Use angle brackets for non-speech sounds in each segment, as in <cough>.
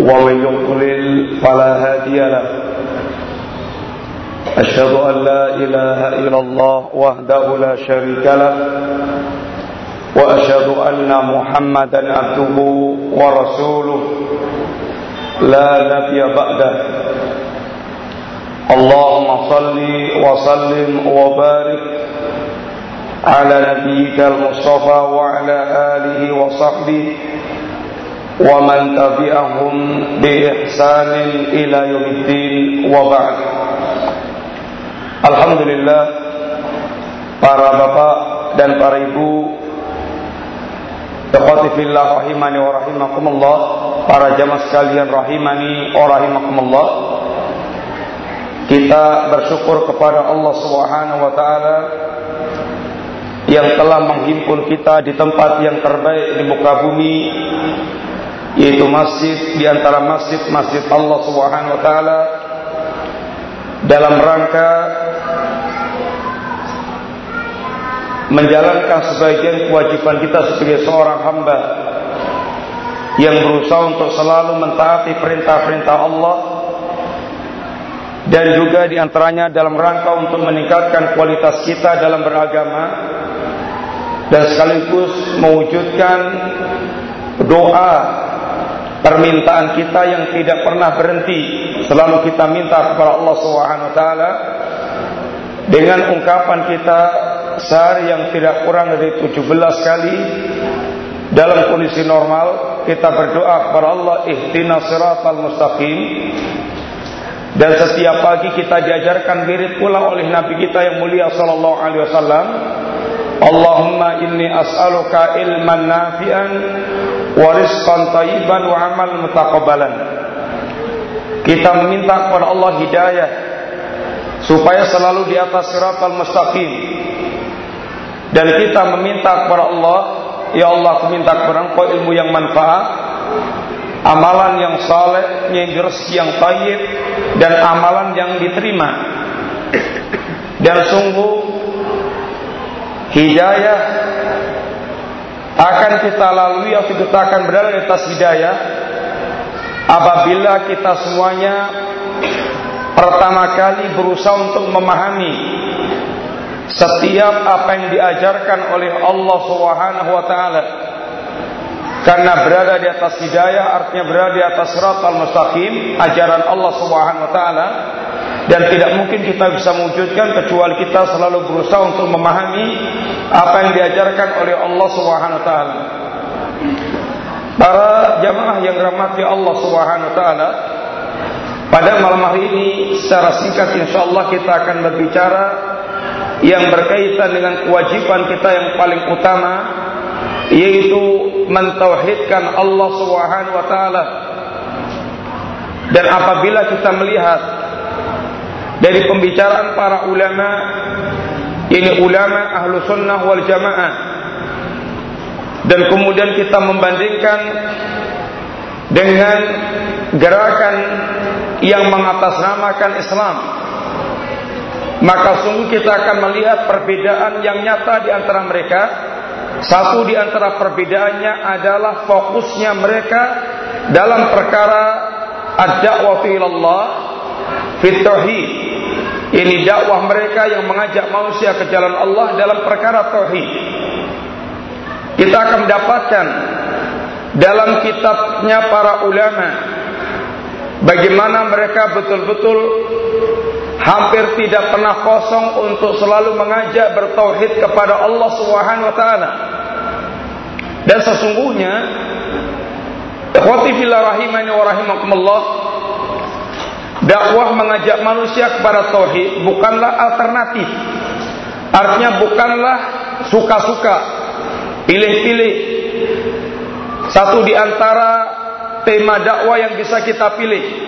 ومن يضلل فلا هادي له. أشهد أن لا إله إلا الله وحده لا شريك له. وأشهد أن محمدا عبده ورسوله. لا نبي بعده. اللهم صل وسلم وبارك على نبيك المصطفى وعلى آله وصحبه ومن تبعهم بإحسان إلى يوم الدين وبعد Alhamdulillah para bapak dan para ibu Ikhwati fillah rahimani wa rahimakumullah Para jamaah sekalian rahimani wa rahimakumullah Kita bersyukur kepada Allah subhanahu wa ta'ala Yang telah menghimpun kita di tempat yang terbaik di muka bumi yaitu masjid di antara masjid-masjid Allah subhanahu wa ta'ala Dalam rangka menjalankan sebagian kewajiban kita sebagai seorang hamba yang berusaha untuk selalu mentaati perintah-perintah Allah dan juga di antaranya dalam rangka untuk meningkatkan kualitas kita dalam beragama dan sekaligus mewujudkan doa permintaan kita yang tidak pernah berhenti. Selalu kita minta kepada Allah Subhanahu wa taala. Dengan ungkapan kita sehari yang tidak kurang dari 17 kali dalam kondisi normal kita berdoa kepada Allah ihdinas siratal mustaqim. Dan setiap pagi kita diajarkan wirid pula oleh nabi kita yang mulia sallallahu alaihi wasallam. Allahumma inni as'aluka ilman nafi'an wa rizqan thayyiban wa amal mutaqabbalan. Kita meminta kepada Allah hidayah supaya selalu di atas siratal mustaqim. Dan kita meminta kepada Allah ya Allah aku minta kepada engkau ilmu yang manfaat amalan yang saleh rezeki yang tayyib dan amalan yang diterima. Dan sungguh hidayah akan kita lalui atau kita akan berada di atas hidayah apabila kita semuanya pertama kali berusaha untuk memahami setiap apa yang diajarkan oleh Allah Subhanahu wa taala. Karena berada di atas hidayah artinya berada di atas siratal mustaqim ajaran Allah Subhanahu wa taala dan tidak mungkin kita bisa mewujudkan kecuali kita selalu berusaha untuk memahami apa yang diajarkan oleh Allah Subhanahu wa taala. Para jamaah yang dirahmati Allah Subhanahu wa taala, pada malam hari ini secara singkat insyaallah kita akan berbicara yang berkaitan dengan kewajiban kita yang paling utama yaitu mentauhidkan Allah Subhanahu wa taala. Dan apabila kita melihat dari pembicaraan para ulama ini ulama ahlu sunnah wal jamaah. Dan kemudian kita membandingkan dengan gerakan yang mengatasnamakan Islam. Maka sungguh kita akan melihat perbedaan yang nyata di antara mereka. Satu di antara perbedaannya adalah fokusnya mereka dalam perkara ad-da'wah ilallah fit tauhid ini dakwah mereka yang mengajak manusia ke jalan Allah dalam perkara tauhid. Kita akan mendapatkan dalam kitabnya para ulama bagaimana mereka betul-betul hampir tidak pernah kosong untuk selalu mengajak bertauhid kepada Allah Subhanahu wa taala. Dan sesungguhnya ikhwati rahimani wa rahimakumullah dakwah mengajak manusia kepada tauhid bukanlah alternatif. Artinya bukanlah suka-suka, pilih-pilih. Satu di antara tema dakwah yang bisa kita pilih.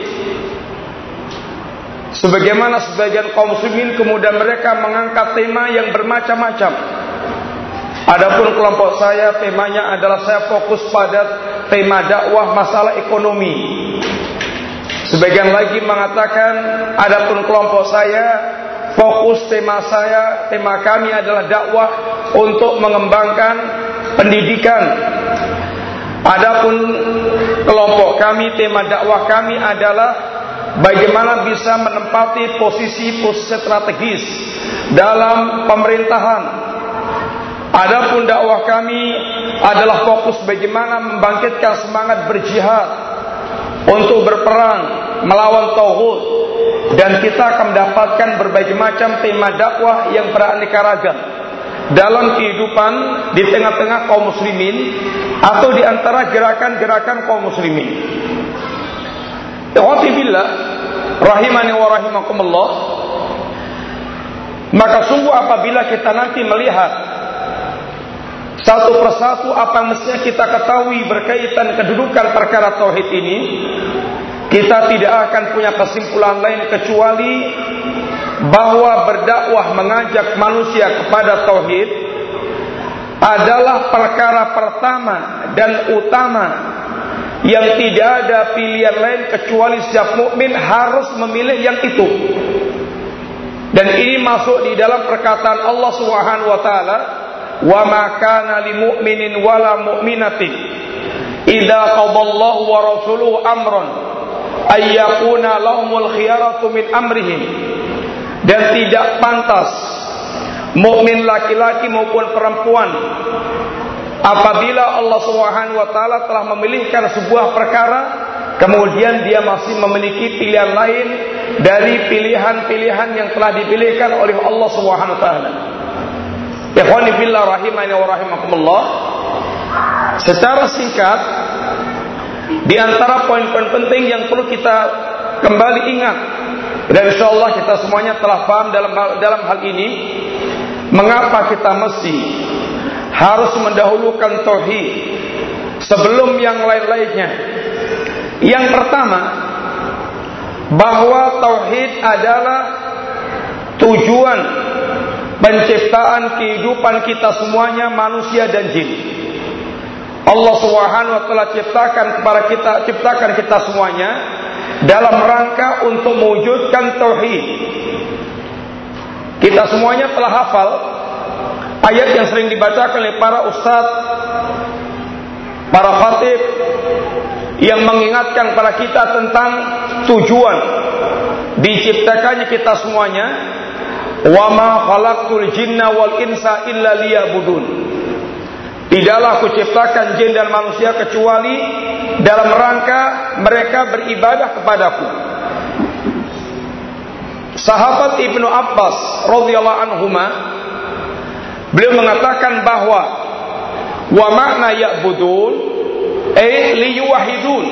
Sebagaimana sebagian kaum muslimin kemudian mereka mengangkat tema yang bermacam-macam. Adapun kelompok saya temanya adalah saya fokus pada tema dakwah masalah ekonomi. Sebagian lagi mengatakan adapun kelompok saya fokus tema saya, tema kami adalah dakwah untuk mengembangkan pendidikan. Adapun kelompok kami tema dakwah kami adalah bagaimana bisa menempati posisi-posisi strategis dalam pemerintahan Adapun dakwah kami adalah fokus bagaimana membangkitkan semangat berjihad untuk berperang melawan tauhid dan kita akan mendapatkan berbagai macam tema dakwah yang beraneka ragam dalam kehidupan di tengah-tengah kaum muslimin atau di antara gerakan-gerakan kaum muslimin. Ikhwati rahimani wa rahimakumullah maka sungguh apabila kita nanti melihat satu persatu apa mestinya kita ketahui berkaitan kedudukan perkara tauhid ini, kita tidak akan punya kesimpulan lain kecuali bahwa berdakwah mengajak manusia kepada tauhid adalah perkara pertama dan utama yang tidak ada pilihan lain kecuali setiap mukmin harus memilih yang itu. Dan ini masuk di dalam perkataan Allah Subhanahu wa taala wa ma kana lil mu'minin wala mu'minatin. Idza qadallahu wa rasuluhu amran ay yakuna lahumul khiyaratu min amrihim. Dan tidak pantas mukmin laki-laki maupun perempuan apabila Allah Subhanahu wa taala telah memilihkan sebuah perkara kemudian dia masih memiliki pilihan lain dari pilihan-pilihan yang telah dipilihkan oleh Allah Subhanahu wa taala Ikhwani fillah rahimani wa rahimakumullah. Secara singkat di antara poin-poin penting yang perlu kita kembali ingat dan insyaallah kita semuanya telah paham dalam dalam hal ini mengapa kita mesti harus mendahulukan tauhid sebelum yang lain-lainnya. Yang pertama bahwa tauhid adalah tujuan penciptaan kehidupan kita semuanya manusia dan jin. Allah Subhanahu wa taala ciptakan kepada kita ciptakan kita semuanya dalam rangka untuk mewujudkan tauhid. Kita semuanya telah hafal ayat yang sering dibacakan oleh para ustadz, para khatib yang mengingatkan kepada kita tentang tujuan diciptakannya kita semuanya Wa ma khalaqtul jinna wal insa illa liya'budun. Tidaklah aku ciptakan jin dan manusia kecuali dalam rangka mereka beribadah kepadaku. Sahabat Ibnu Abbas radhiyallahu anhuma beliau mengatakan bahwa wa makna ya'budun eh liyuwahidun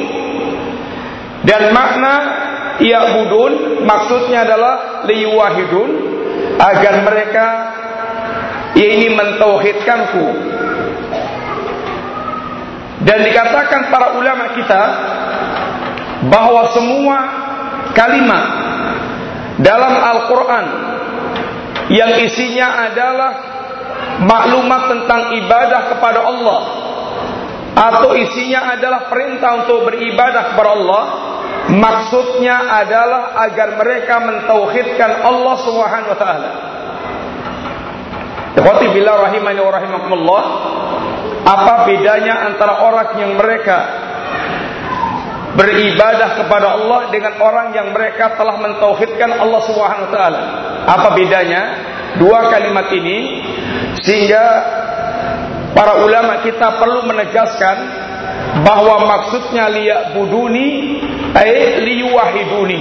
dan makna ya'budun maksudnya adalah liyuwahidun agar mereka ya ini mentauhidkanku. Dan dikatakan para ulama kita bahwa semua kalimat dalam Al-Quran yang isinya adalah maklumat tentang ibadah kepada Allah atau isinya adalah perintah untuk beribadah kepada Allah Maksudnya adalah agar mereka mentauhidkan Allah Subhanahu wa taala. Ikhwati billah rahimani wa rahimakumullah. Apa bedanya antara orang yang mereka beribadah kepada Allah dengan orang yang mereka telah mentauhidkan Allah Subhanahu wa taala? Apa bedanya dua kalimat ini sehingga para ulama kita perlu menegaskan bahwa maksudnya liya'buduni ay liyuwahiduni.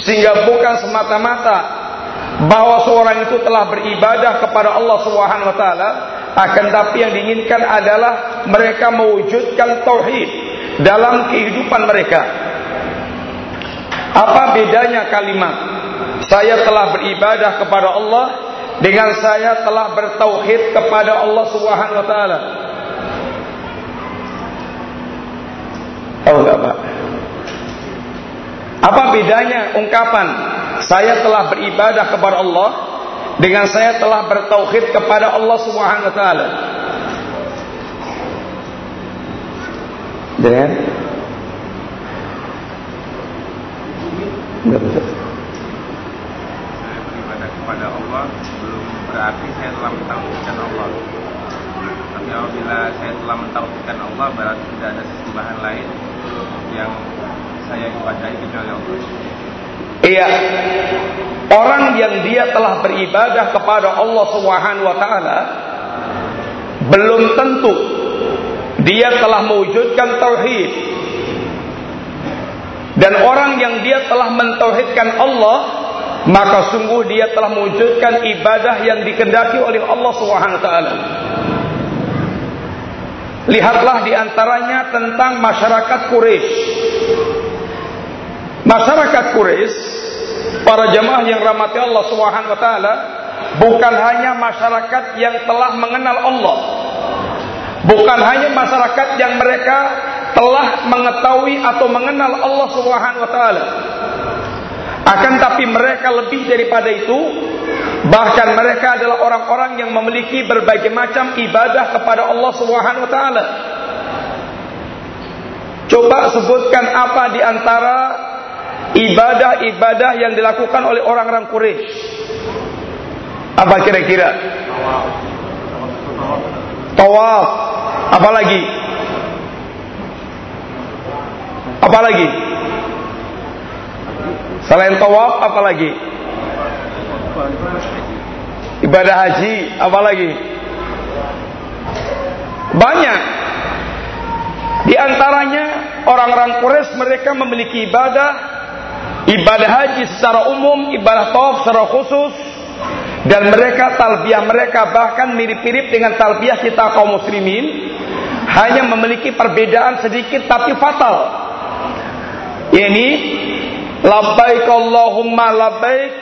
Sehingga bukan semata-mata bahwa seorang itu telah beribadah kepada Allah Subhanahu wa taala akan tapi yang diinginkan adalah mereka mewujudkan tauhid dalam kehidupan mereka. Apa bedanya kalimat saya telah beribadah kepada Allah dengan saya telah bertauhid kepada Allah Subhanahu wa taala Tahu nggak Pak? Apa bedanya ungkapan saya telah beribadah kepada Allah dengan saya telah bertauhid kepada Allah Subhanahu wa taala. Dengan Enggak betul. beribadah kepada Allah belum berarti saya telah mentauhidkan Allah. Tapi apabila saya telah mentauhidkan Allah berarti tidak ada sesembahan lain yang saya ibadahi kecuali Allah. Iya. Orang yang dia telah beribadah kepada Allah Subhanahu wa taala belum tentu dia telah mewujudkan tauhid. Dan orang yang dia telah mentauhidkan Allah, maka sungguh dia telah mewujudkan ibadah yang dikendaki oleh Allah Subhanahu wa taala. Lihatlah di antaranya tentang masyarakat Quraisy. Masyarakat Quraisy, para jemaah yang rahmati Allah Subhanahu wa taala, bukan hanya masyarakat yang telah mengenal Allah. Bukan hanya masyarakat yang mereka telah mengetahui atau mengenal Allah Subhanahu wa taala. Akan tapi mereka lebih daripada itu, bahkan mereka adalah orang-orang yang memiliki berbagai macam ibadah kepada Allah Subhanahu wa taala. Coba sebutkan apa di antara ibadah-ibadah yang dilakukan oleh orang-orang Quraisy. Apa kira-kira? Tawaf. Apa lagi? Selain tawaf apa lagi? Ibadah haji apa lagi? Banyak. Di antaranya orang-orang Quraisy mereka memiliki ibadah ibadah haji secara umum, ibadah tawaf secara khusus dan mereka talbiyah mereka bahkan mirip-mirip dengan talbiyah kita kaum muslimin hanya memiliki perbedaan sedikit tapi fatal. Ini labbaik Allahumma labbaik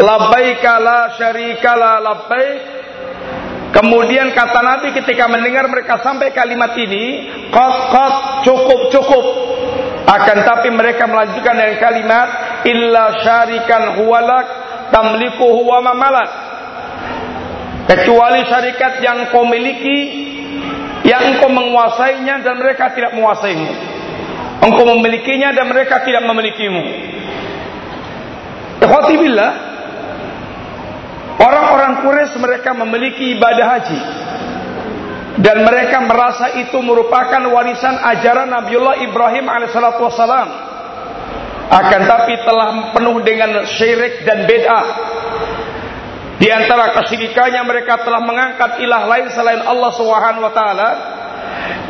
labbaik la syarika la labbaik Kemudian kata Nabi ketika mendengar mereka sampai kalimat ini, qat qat cukup cukup. Akan tapi mereka melanjutkan dengan kalimat illa syarikan huwalak tamliku huwa mamalak. Kecuali syarikat yang kau miliki yang engkau menguasainya dan mereka tidak menguasaimu. Engkau memilikinya dan mereka tidak memilikimu. Ikhwati Orang-orang Quraisy mereka memiliki ibadah haji dan mereka merasa itu merupakan warisan ajaran Nabiullah Ibrahim alaihissalatu wassalam. Akan tapi telah penuh dengan syirik dan bid'ah. Di antara kesyirikannya mereka telah mengangkat ilah lain selain Allah Subhanahu wa taala.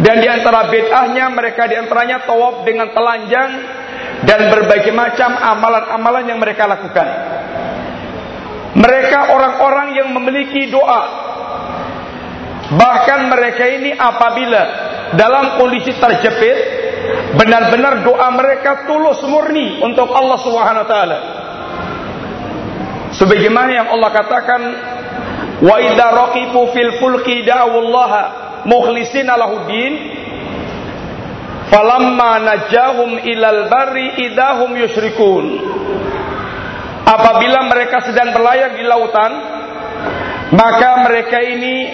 Dan di antara bid'ahnya mereka di antaranya tawaf dengan telanjang dan berbagai macam amalan-amalan yang mereka lakukan. Mereka orang-orang yang memiliki doa. Bahkan mereka ini apabila dalam kondisi terjepit, benar-benar doa mereka tulus murni untuk Allah Subhanahu wa taala. Sebagaimana yang Allah katakan, "Wa idza raqibu fil fulki da'ullaha mukhlishina lahuddin" Falamma najahum ilal barri idahum yusyrikun. Apabila mereka sedang berlayar di lautan, maka mereka ini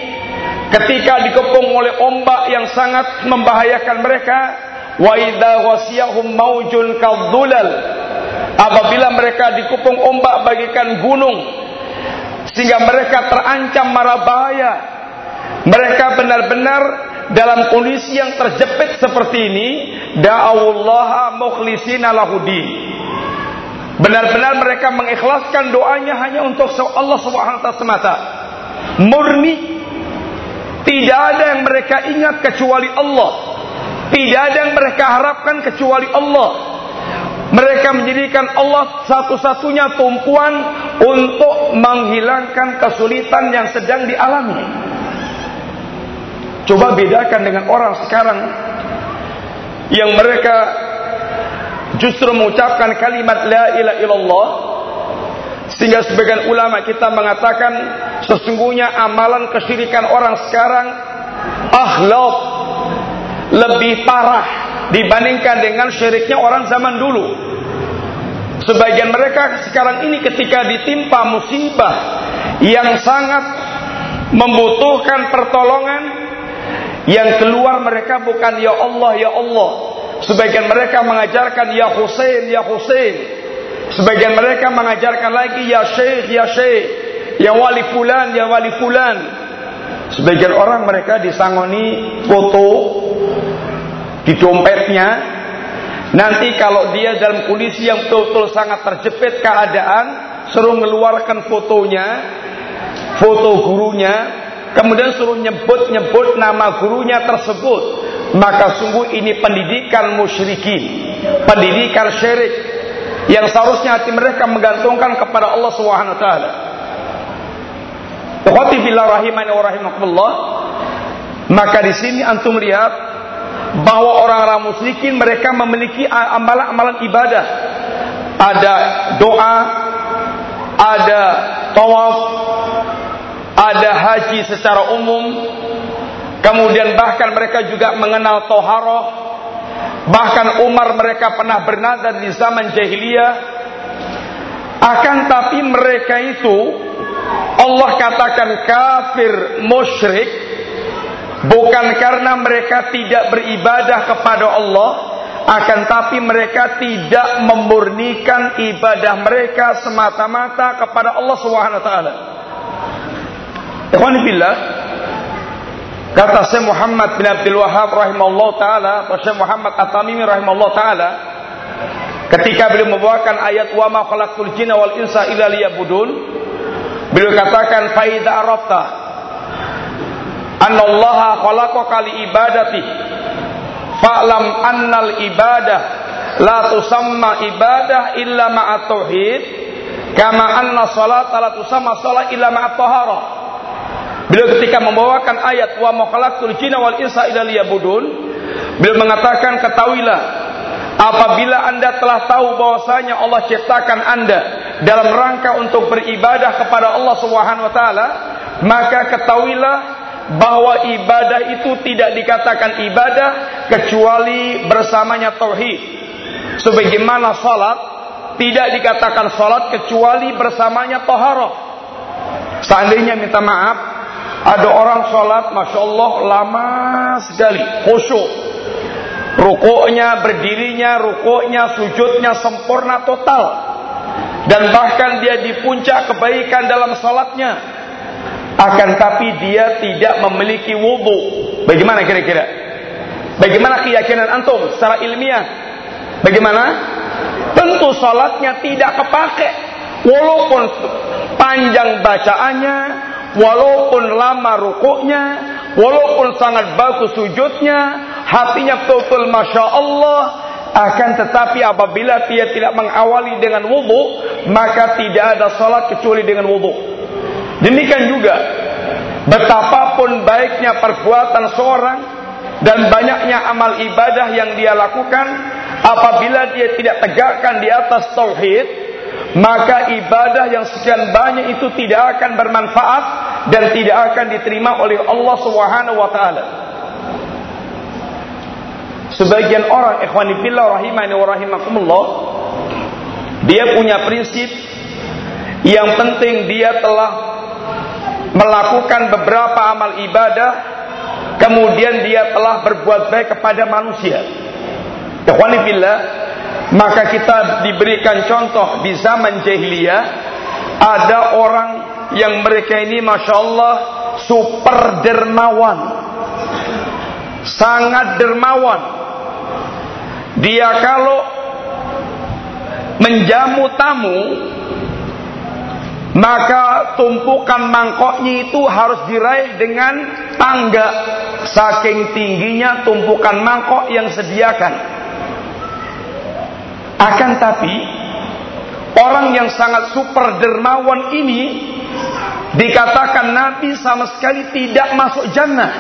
ketika dikepung oleh ombak yang sangat membahayakan mereka, wa idza wasiyahum maujun kadzulal. Apabila mereka dikepung ombak bagikan gunung sehingga mereka terancam mara bahaya, mereka benar-benar dalam kondisi yang terjepit seperti ini, da'awullaha mukhlisina lahudin. Benar-benar mereka mengikhlaskan doanya hanya untuk Allah taala semata. Murni. Tidak ada yang mereka ingat kecuali Allah. Tidak ada yang mereka harapkan kecuali Allah. Mereka menjadikan Allah satu-satunya tumpuan untuk menghilangkan kesulitan yang sedang dialami. Coba bedakan dengan orang sekarang yang mereka justru mengucapkan kalimat la ilaha illallah sehingga sebagian ulama kita mengatakan sesungguhnya amalan kesyirikan orang sekarang akhlak lebih parah dibandingkan dengan syiriknya orang zaman dulu. Sebagian mereka sekarang ini ketika ditimpa musibah yang sangat membutuhkan pertolongan, yang keluar mereka bukan ya Allah ya Allah. Sebagian mereka mengajarkan ya Hussein ya Hussein. Sebagian mereka mengajarkan lagi ya Syekh ya Syekh. Ya wali fulan ya wali fulan. Sebagian orang mereka disangoni foto di dompetnya Nanti kalau dia dalam kondisi yang betul-betul sangat terjepit keadaan, suruh mengeluarkan fotonya, foto gurunya, kemudian suruh nyebut-nyebut nama gurunya tersebut. Maka sungguh ini pendidikan musyrikin, pendidikan syirik yang seharusnya hati mereka menggantungkan kepada Allah Subhanahu wa taala. rahimani wa rahimakumullah. Maka di sini antum lihat bahwa orang-orang musyrikin mereka memiliki amalan-amalan ibadah. Ada doa, ada tawaf, ada haji secara umum, kemudian bahkan mereka juga mengenal toharoh, bahkan Umar mereka pernah bernadar di zaman jahiliyah, akan tapi mereka itu Allah katakan kafir musyrik. Bukan karena mereka tidak beribadah kepada Allah, akan tapi mereka tidak memurnikan ibadah mereka semata-mata kepada Allah Subhanahu wa taala. Billah kata Syekh Muhammad bin Abdul Wahab rahimahullah taala, Syekh Muhammad At-Tamimi rahimahullah taala ketika beliau membawakan ayat wa ma khalaqtul jinna wal insa illa liya'budun beliau katakan faida arafta annallaha khalaqaka li ibadati fa'lam annal ibadah la tusamma ibadah illa ma'at tauhid kama anna salata la tusamma salat illa ma'at tahara beliau ketika membawakan ayat wa makhalaqtul jinna wal insa illa liyabudun beliau mengatakan ketahuilah apabila anda telah tahu bahwasanya Allah ciptakan anda dalam rangka untuk beribadah kepada Allah Subhanahu wa taala maka ketahuilah bahwa ibadah itu tidak dikatakan ibadah kecuali bersamanya tauhid. Sebagaimana salat tidak dikatakan salat kecuali bersamanya taharah. Seandainya minta maaf, ada orang salat masya Allah lama sekali, khusyuk. Rukuknya, berdirinya, rukuknya, sujudnya sempurna total. Dan bahkan dia di puncak kebaikan dalam salatnya akan tapi dia tidak memiliki wudhu. Bagaimana kira-kira? Bagaimana keyakinan antum secara ilmiah? Bagaimana? Tentu salatnya tidak kepake. Walaupun panjang bacaannya, walaupun lama rukuknya, walaupun sangat bagus sujudnya, hatinya betul-betul Masya Allah, akan tetapi apabila dia tidak mengawali dengan wudhu, maka tidak ada salat kecuali dengan wudhu. Demikian juga betapapun baiknya perbuatan seorang dan banyaknya amal ibadah yang dia lakukan apabila dia tidak tegakkan di atas tauhid maka ibadah yang sekian banyak itu tidak akan bermanfaat dan tidak akan diterima oleh Allah Subhanahu wa taala. Sebagian orang ikhwani fillah rahimani wa rahimakumullah dia punya prinsip yang penting dia telah melakukan beberapa amal ibadah kemudian dia telah berbuat baik kepada manusia. Ikhwanillah, maka kita diberikan contoh di zaman jahiliyah ada orang yang mereka ini masya Allah super dermawan, sangat dermawan. Dia kalau menjamu tamu maka tumpukan mangkoknya itu harus diraih dengan tangga. Saking tingginya tumpukan mangkok yang sediakan akan tapi orang yang sangat super dermawan ini dikatakan Nabi sama sekali tidak masuk jannah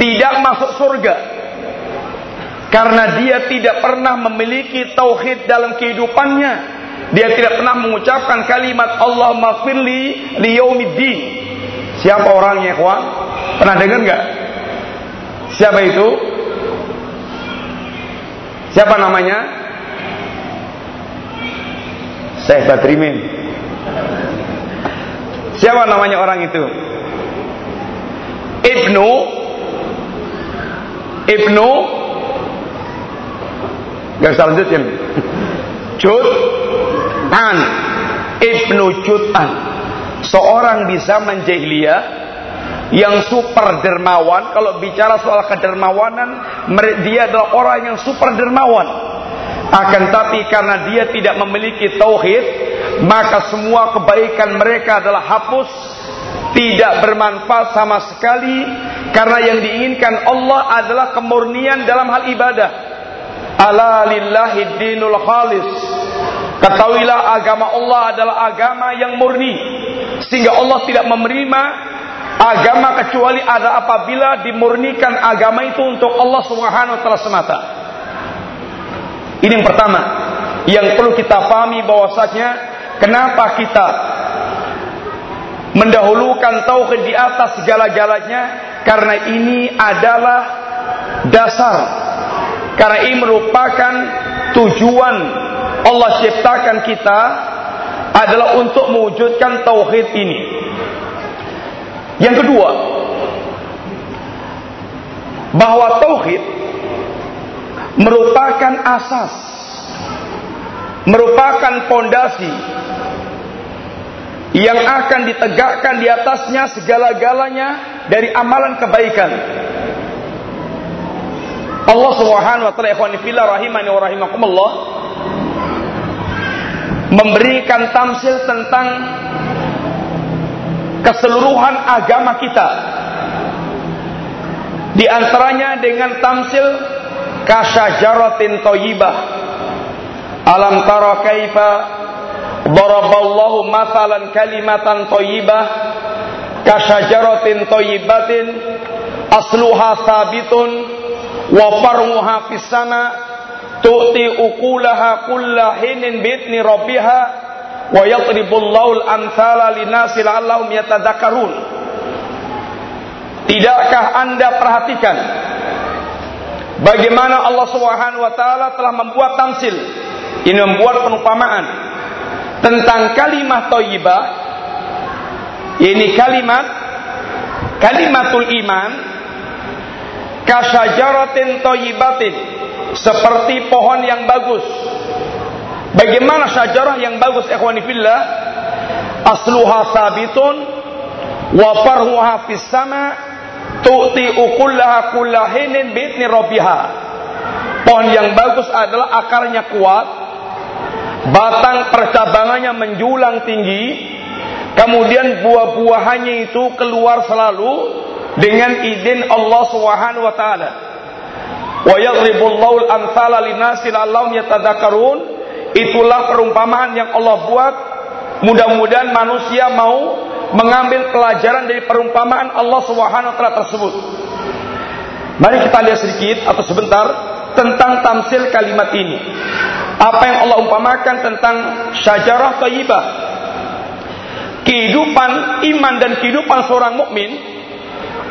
tidak masuk surga karena dia tidak pernah memiliki tauhid dalam kehidupannya dia tidak pernah mengucapkan kalimat Allah maghfirli liyaumiddin. Siapa orangnya, kawan? Pernah dengar nggak? Siapa itu? Siapa namanya? Syekh Badrimin. Siapa namanya orang itu? Ibnu. Ibnu. Gak usah lanjutin Jud An. Ibnu Jud'an Seorang di zaman yang super dermawan. Kalau bicara soal kedermawanan dia adalah orang yang super dermawan akan tapi karena dia tidak memiliki tauhid maka semua kebaikan mereka adalah hapus tidak bermanfaat sama sekali karena yang diinginkan Allah adalah kemurnian dalam hal ibadah ala lillahi dinul khalis ketahuilah agama Allah adalah agama yang murni sehingga Allah tidak menerima agama kecuali ada apabila dimurnikan agama itu untuk Allah Subhanahu wa taala semata. Ini yang pertama. Yang perlu kita pahami bahwasanya kenapa kita mendahulukan tauhid di atas segala-galanya? Karena ini adalah dasar. Karena ini merupakan tujuan Allah ciptakan kita adalah untuk mewujudkan tauhid ini. Yang kedua, bahwa tauhid merupakan asas, merupakan pondasi yang akan ditegakkan di atasnya segala-galanya dari amalan kebaikan. Allah Subhanahu wa taala ikhwan fillah rahimani wa rahimakumullah memberikan tamsil tentang keseluruhan agama kita. Di antaranya dengan tamsil kasyajaratin thayyibah. Alam tara kaifa daraballahu mathalan kalimatan thayyibah kasyajaratin thayyibatin asluha sabitun wa farmuha fis sama' tu'ti ukulaha kulla hinin bitni rabbiha wa yadribullahu al-amthala linasi la'allahum yatadakkarun Tidakkah Anda perhatikan bagaimana Allah Subhanahu wa taala telah membuat tamsil ini membuat perumpamaan tentang kalimat thayyibah ini kalimat kalimatul iman kasyajaratin thayyibatin seperti pohon yang bagus. Bagaimana syajarah yang bagus ikhwani fillah? Asluha sabitun wa farhuha fis sama tu'ti ukullaha kullahinin bi'idni rabbiha. Pohon yang bagus adalah akarnya kuat, batang percabangannya menjulang tinggi, kemudian buah-buahannya itu keluar selalu dengan izin Allah Subhanahu wa taala. Wa yadribullahu al-amthala linasi la'allahum yatadakkarun. Itulah perumpamaan yang Allah buat. Mudah-mudahan manusia mau mengambil pelajaran dari perumpamaan Allah Subhanahu wa taala tersebut. Mari kita lihat sedikit atau sebentar tentang tamsil kalimat ini. Apa yang Allah umpamakan tentang syajarah thayyibah. Kehidupan iman dan kehidupan seorang mukmin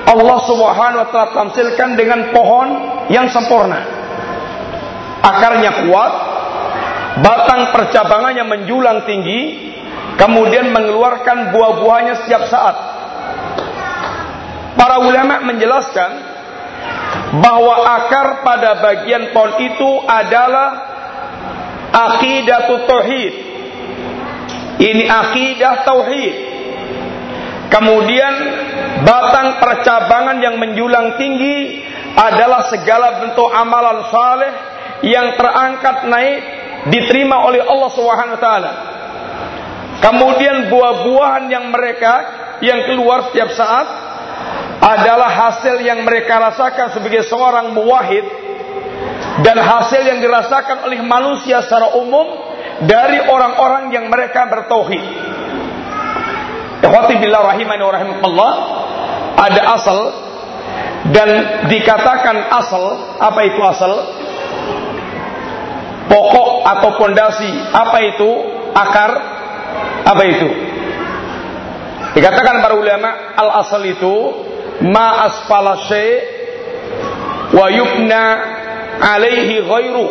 Allah Subhanahu wa taala tamsilkan dengan pohon yang sempurna. Akarnya kuat, batang percabangannya menjulang tinggi, kemudian mengeluarkan buah-buahnya setiap saat. Para ulama menjelaskan bahwa akar pada bagian pohon itu adalah akidah tauhid. Ini akidah tauhid. Kemudian batang percabangan yang menjulang tinggi adalah segala bentuk amalan saleh yang terangkat naik diterima oleh Allah Subhanahu wa taala. Kemudian buah-buahan yang mereka yang keluar setiap saat adalah hasil yang mereka rasakan sebagai seorang muwahhid dan hasil yang dirasakan oleh manusia secara umum dari orang-orang yang mereka bertauhid. Ikhwati billah rahimani wa rahimakumullah ada asal dan dikatakan asal apa itu asal? Pokok atau pondasi apa itu? Akar apa itu? Dikatakan para ulama al asal itu ma asfala wa yubna alaihi ghairu.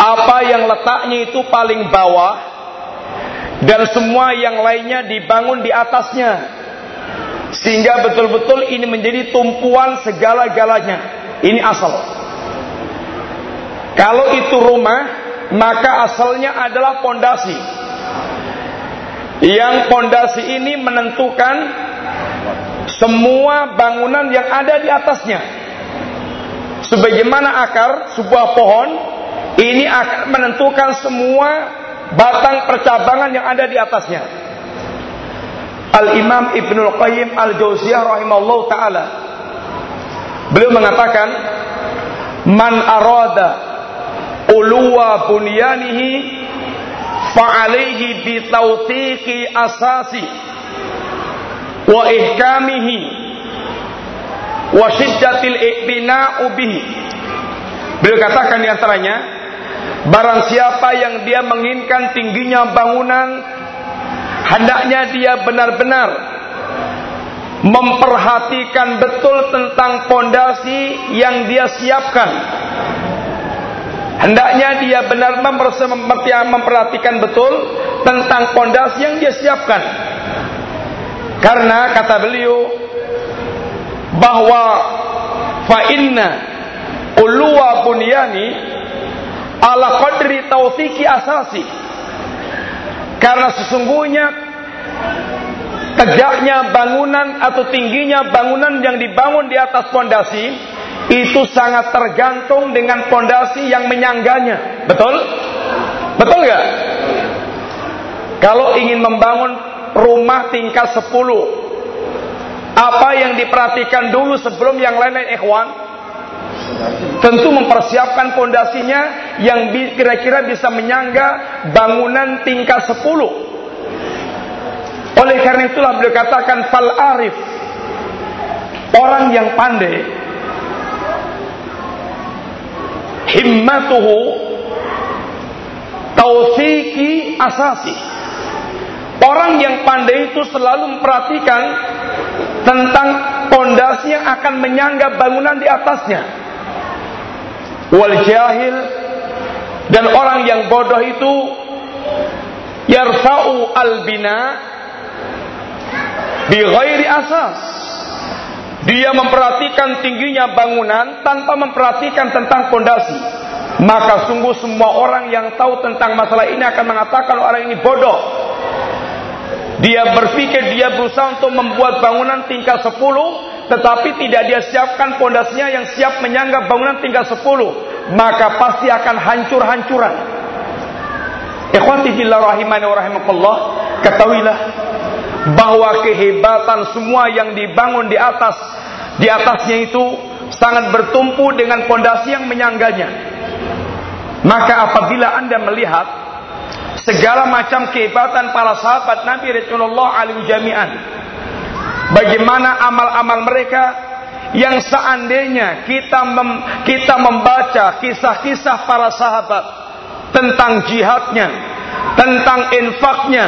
Apa yang letaknya itu paling bawah dan semua yang lainnya dibangun di atasnya. Sehingga betul-betul ini menjadi tumpuan segala-galanya. Ini asal. Kalau itu rumah maka asalnya adalah pondasi yang pondasi ini menentukan semua bangunan yang ada di atasnya. Sebagaimana akar sebuah pohon, ini akan menentukan semua batang percabangan yang ada di atasnya. Al-Imam Ibnul Qayyim Al-Jauziyah rahimahullah taala beliau mengatakan man arada uluwa bunyanihi fa'alaihi bitawthiqi asasi wa ihkamihi wa syiddatil bihi. Beliau katakan di antaranya, barang siapa yang dia menginginkan tingginya bangunan, hendaknya dia benar-benar memperhatikan betul tentang pondasi yang dia siapkan. Hendaknya dia benar-benar memperhatikan betul tentang pondasi yang dia siapkan karena kata beliau bahwa fa inna ulwa bunyani ala qadri tawfiki asasi. Karena sesungguhnya tegaknya bangunan atau tingginya bangunan yang dibangun di atas pondasi itu sangat tergantung dengan pondasi yang menyangganya. Betul? Betul nggak? Kalau ingin membangun rumah tingkat 10. Apa yang diperhatikan dulu sebelum yang lain-lain ikhwan? Tentu mempersiapkan pondasinya yang kira-kira bisa menyangga bangunan tingkat 10. Oleh karena itulah beliau katakan fal arif orang yang pandai himmatuhu tausiki asasi Orang yang pandai itu selalu memperhatikan tentang pondasi yang akan menyangga bangunan di atasnya. Wal jahil dan orang yang bodoh itu yarfa'u al-bina bi ghairi asas. Dia memperhatikan tingginya bangunan tanpa memperhatikan tentang pondasi. Maka sungguh semua orang yang tahu tentang masalah ini akan mengatakan orang ini bodoh dia berpikir dia berusaha untuk membuat bangunan tingkat 10 tetapi tidak dia siapkan pondasinya yang siap menyangga bangunan tingkat 10 maka pasti akan hancur-hancuran. Ikhwati fillah rahimani wa rahimakumullah, ketahuilah bahwa kehebatan semua yang dibangun di atas di atasnya itu sangat bertumpu dengan pondasi yang menyangganya. Maka apabila Anda melihat segala macam kehebatan para sahabat Nabi Rasulullah alaihi jami'an. Bagaimana amal-amal mereka yang seandainya kita mem, kita membaca kisah-kisah para sahabat tentang jihadnya, tentang infaknya,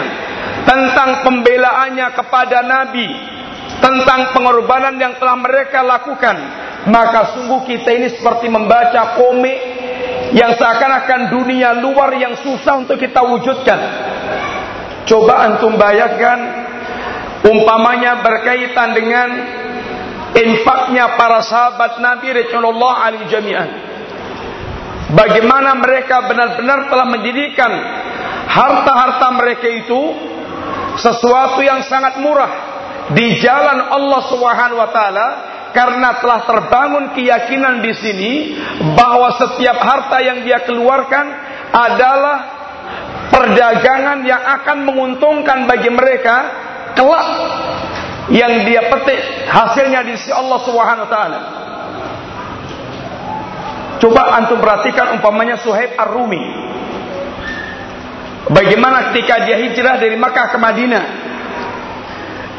tentang pembelaannya kepada Nabi, tentang pengorbanan yang telah mereka lakukan, maka sungguh kita ini seperti membaca komik yang seakan-akan dunia luar yang susah untuk kita wujudkan. Coba antum bayangkan umpamanya berkaitan dengan infaknya para sahabat Nabi Rasulullah alaihi jami'an. Bagaimana mereka benar-benar telah menjadikan harta-harta mereka itu sesuatu yang sangat murah di jalan Allah Subhanahu wa taala karena telah terbangun keyakinan di sini bahwa setiap harta yang dia keluarkan adalah perdagangan yang akan menguntungkan bagi mereka kelak yang dia petik hasilnya di sisi Allah Subhanahu wa taala. Coba antum perhatikan umpamanya Suhaib Ar-Rumi. Bagaimana ketika dia hijrah dari Makkah ke Madinah,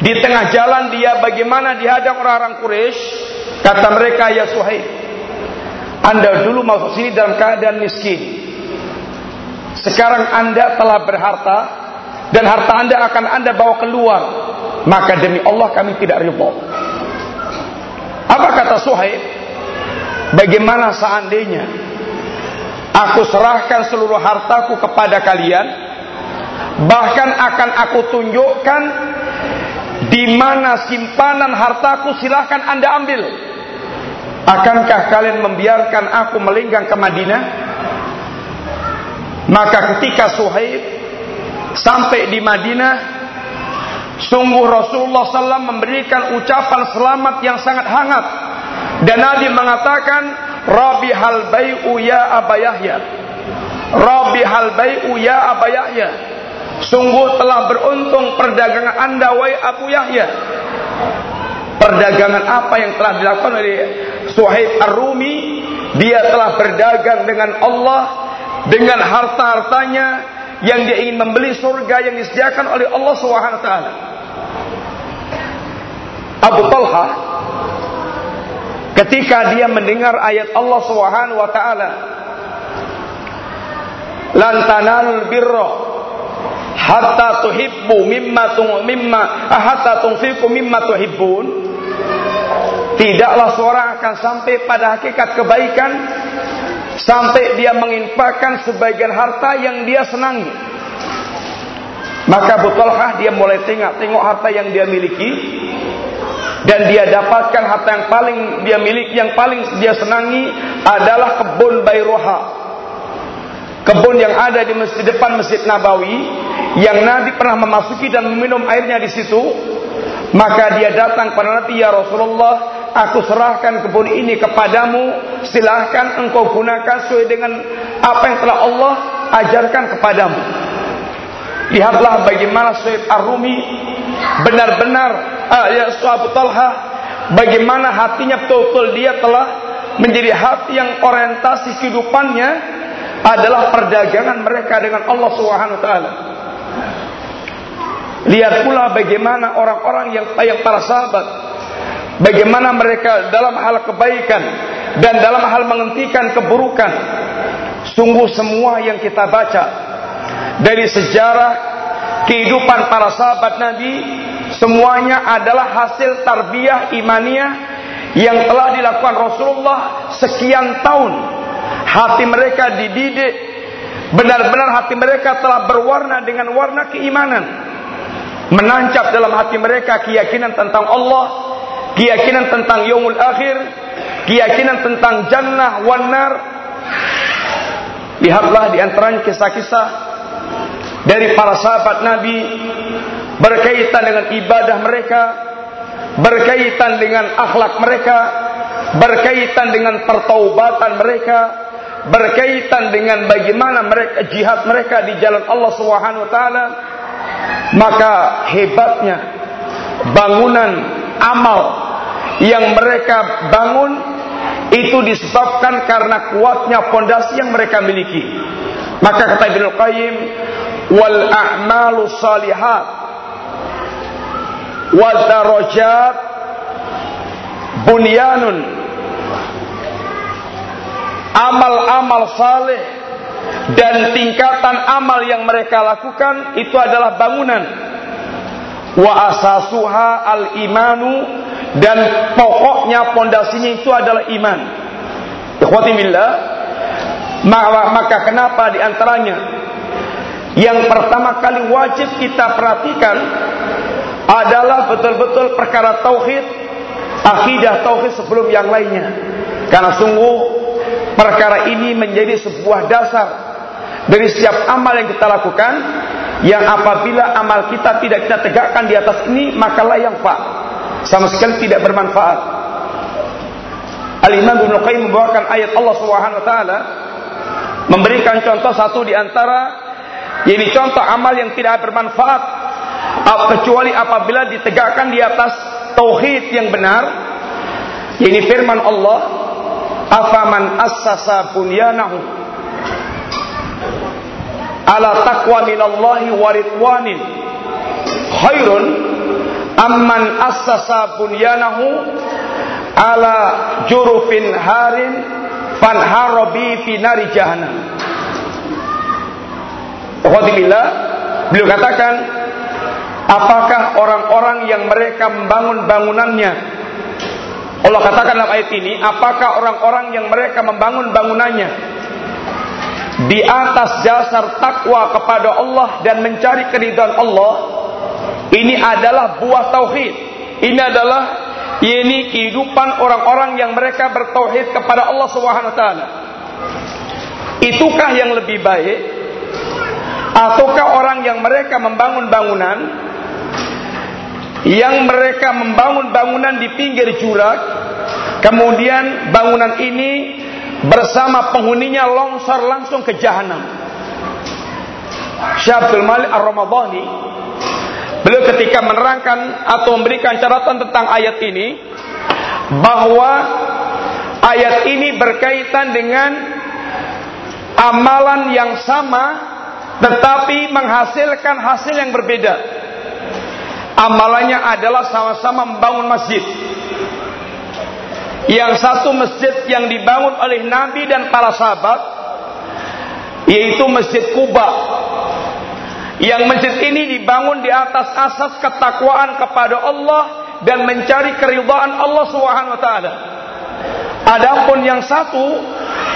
di tengah jalan dia bagaimana dihadang orang-orang Quraisy, kata mereka ya Suhaib, Anda dulu masuk sini dalam keadaan miskin. Sekarang Anda telah berharta dan harta Anda akan Anda bawa keluar. Maka demi Allah kami tidak ridho. Apa kata Suhaib? Bagaimana seandainya Aku serahkan seluruh hartaku kepada kalian. Bahkan akan aku tunjukkan di mana simpanan hartaku silahkan anda ambil. Akankah kalian membiarkan aku melinggang ke Madinah? Maka ketika Suhaib sampai di Madinah, sungguh Rasulullah SAW memberikan ucapan selamat yang sangat hangat. Dan Nabi mengatakan, Rabi hal bayu ya Aba Yahya. Rabi hal ya Aba. Sungguh telah beruntung perdagangan anda wahai Abu Yahya. Perdagangan apa yang telah dilakukan oleh Suhaib Ar-Rumi? Dia telah berdagang dengan Allah dengan harta-hartanya yang dia ingin membeli surga yang disediakan oleh Allah taala. Abu Talha ketika dia mendengar ayat Allah Subhanahu wa taala hatta tuhibbu mimma tung mimma hatta tunfiqu mimma tuhibbun. Tidaklah seorang akan sampai pada hakikat kebaikan sampai dia menginfakkan sebagian harta yang dia senangi. Maka betulkah dia mulai tengok-tengok harta yang dia miliki? Dan dia dapatkan harta yang paling dia miliki yang paling dia senangi adalah kebun Bayroha kebun yang ada di masjid depan Masjid Nabawi yang Nabi pernah memasuki dan meminum airnya di situ maka dia datang kepada Nabi ya Rasulullah aku serahkan kebun ini kepadamu silahkan engkau gunakan sesuai dengan apa yang telah Allah ajarkan kepadamu. Lihatlah bagaimana Syed Ar-Rumi benar-benar uh, ya Abu Talha bagaimana hatinya betul-betul dia telah menjadi hati yang orientasi kehidupannya adalah perdagangan mereka dengan Allah Subhanahu wa taala. Lihat pula bagaimana orang-orang yang yang para sahabat bagaimana mereka dalam hal kebaikan dan dalam hal menghentikan keburukan. Sungguh semua yang kita baca dari sejarah kehidupan para sahabat Nabi semuanya adalah hasil tarbiyah imaniyah yang telah dilakukan Rasulullah sekian tahun. Hati mereka dididik benar-benar hati mereka telah berwarna dengan warna keimanan. Menancap dalam hati mereka keyakinan tentang Allah, keyakinan tentang yaumul akhir, keyakinan tentang jannah wan nar. Lihatlah di antara kisah-kisah dari para sahabat Nabi berkaitan dengan ibadah mereka, berkaitan dengan akhlak mereka, berkaitan dengan pertaubatan mereka, berkaitan dengan bagaimana mereka jihad mereka di jalan Allah Subhanahu wa taala, maka hebatnya bangunan amal yang mereka bangun itu disebabkan karena kuatnya fondasi yang mereka miliki. Maka kata Ibnu Qayyim, wal a'malu salihat darajat bunyanun. Amal-amal saleh dan tingkatan amal yang mereka lakukan itu adalah bangunan. Wa asasuha al imanu dan pokoknya pondasinya itu adalah iman. Ikhwati maka kenapa di antaranya yang pertama kali wajib kita perhatikan adalah betul-betul perkara tauhid, akidah tauhid sebelum yang lainnya. Karena sungguh perkara ini menjadi sebuah dasar dari setiap amal yang kita lakukan yang apabila amal kita tidak kita tegakkan di atas ini maka yang fa sama sekali tidak bermanfaat. Al-Imam Ibnu Qayyim membawakan ayat Allah Subhanahu wa taala memberikan contoh satu di antara ini contoh amal yang tidak bermanfaat kecuali apabila ditegakkan di atas tauhid yang benar. Ini firman Allah, "Afaman assasa bunyanahu ala taqwa minallahi wa ridwanin khairun amman assasa bunyanahu ala jurufin harin fanharabi fi nari jahannam." Khawatibillah beliau katakan apakah orang-orang yang mereka membangun bangunannya? Allah katakan dalam ayat ini apakah orang-orang yang mereka membangun bangunannya? Di atas dasar takwa kepada Allah dan mencari keridhaan Allah ini adalah buah tauhid. Ini adalah ini kehidupan orang-orang yang mereka bertauhid kepada Allah taala. Itukah yang lebih baik? Ataukah orang yang mereka membangun bangunan yang mereka membangun bangunan di pinggir jurang kemudian bangunan ini bersama penghuninya longsor langsung ke jahanam. Syabdul Malik Ar-Ramadhani beliau ketika menerangkan atau memberikan catatan tentang ayat ini bahwa ayat ini berkaitan dengan amalan yang sama tetapi menghasilkan hasil yang berbeda. Amalannya adalah sama-sama membangun masjid. Yang satu masjid yang dibangun oleh Nabi dan para sahabat yaitu Masjid Kuba. Yang masjid ini dibangun di atas asas ketakwaan kepada Allah dan mencari keridhaan Allah Subhanahu wa taala. Adapun yang satu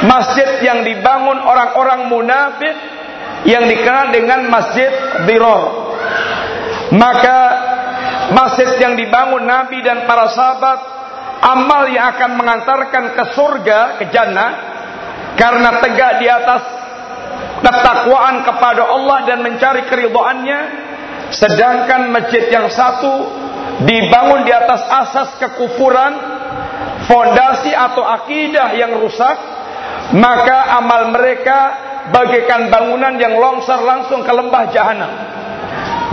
masjid yang dibangun orang-orang munafik yang dikenal dengan Masjid Diror. Maka masjid yang dibangun Nabi dan para sahabat amal yang akan mengantarkan ke surga, ke jannah karena tegak di atas ketakwaan kepada Allah dan mencari keridhaannya sedangkan masjid yang satu dibangun di atas asas kekufuran fondasi atau akidah yang rusak maka amal mereka bagaikan bangunan yang longsor langsung ke lembah jahanam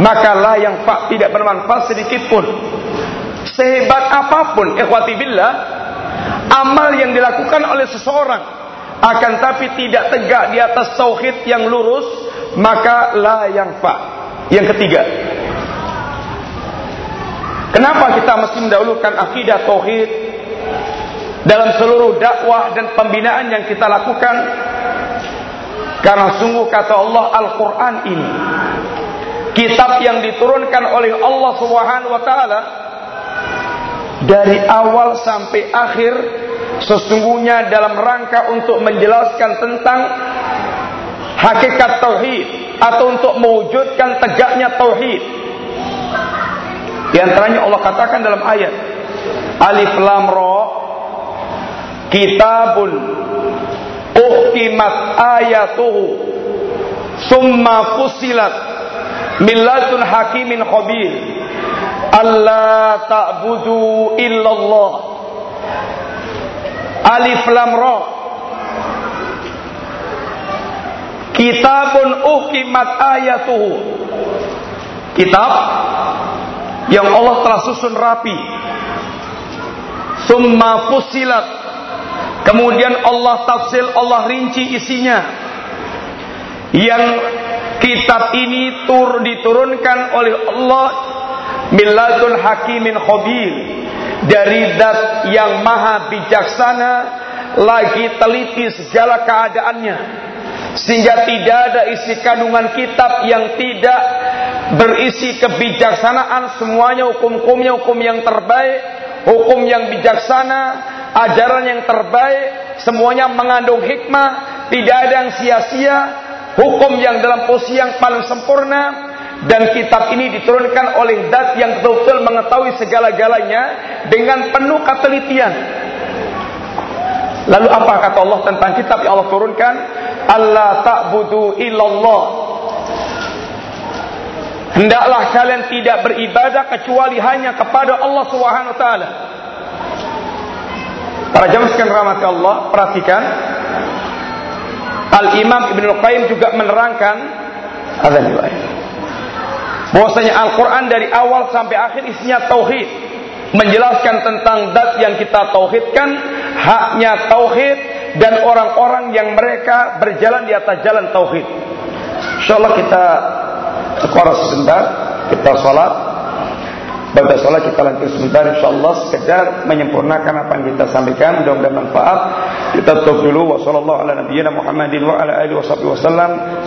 maka lah yang pak tidak bermanfaat sedikit pun Sehebat apa pun ikhwati billah amal yang dilakukan oleh seseorang akan tapi tidak tegak di atas tauhid yang lurus maka la yang fa. Yang ketiga, Kenapa kita mesti mendahulukan akidah tauhid dalam seluruh dakwah dan pembinaan yang kita lakukan? Karena sungguh kata Allah Al-Qur'an ini kitab yang diturunkan oleh Allah Subhanahu wa taala dari awal sampai akhir sesungguhnya dalam rangka untuk menjelaskan tentang hakikat tauhid atau untuk mewujudkan tegaknya tauhid. Di antaranya Allah katakan dalam ayat Alif Lam Ra Kitabun Uhkimat ayatuhu Summa fusilat Millatun hakimin khabir. Allah ta'budu illallah. Alif Lam Ra. Kitabun uhkimat ayatuhu. Kitab yang Allah telah susun rapi. Summa fusilat. Kemudian Allah tafsil, Allah rinci isinya. Yang kitab ini tur diturunkan oleh Allah Miladun hakimin khabir. Dari zat yang maha bijaksana lagi teliti segala keadaannya. Sehingga tidak ada isi kandungan kitab yang tidak berisi kebijaksanaan. Semuanya hukum-hukumnya hukum yang terbaik hukum yang bijaksana ajaran yang terbaik. Semuanya mengandung hikmah. Tidak ada yang sia-sia hukum yang dalam posisi yang paling sempurna dan kitab ini diturunkan oleh zat yang betul-betul mengetahui segala-galanya dengan penuh ketelitian. Lalu apa kata Allah tentang kitab yang Allah turunkan? Allah ta'budu illallah. Hendaklah kalian tidak beribadah kecuali hanya kepada Allah Subhanahu wa taala. Para jamaah sekalian rahmat Allah, perhatikan Al-Imam Ibnu Qayyim juga menerangkan riwayat. Bahwasanya Al-Quran dari awal sampai akhir isinya tauhid. Menjelaskan tentang dat yang kita tauhidkan haknya tauhid dan orang-orang yang mereka berjalan di atas jalan tauhid. Insyaallah kita sekolah sebentar kita sholat Baca sholat kita lanjut sebentar insyaallah sekedar menyempurnakan apa yang kita sampaikan mudah-mudahan manfaat. Kita tutup dulu wa ala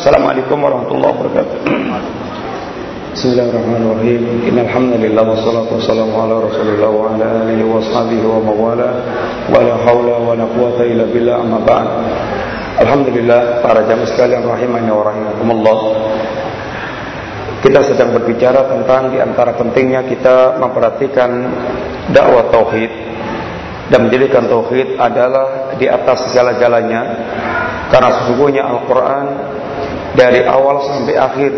Assalamualaikum warahmatullahi wabarakatuh. Bismillahirrahmanirrahim. Innal hamdalillah wassalatu wassalamu ala Rasulillah wa ala alihi washabihi wa mawala wa la haula wa la quwata illa billah amma ba'd. Alhamdulillah para jamaah sekalian rahimani wa rahimakumullah. Kita sedang berbicara tentang di antara pentingnya kita memperhatikan dakwah tauhid. Dan menjadikan tauhid adalah di atas segala-galanya. Karena sesungguhnya Al-Qur'an dari awal sampai akhir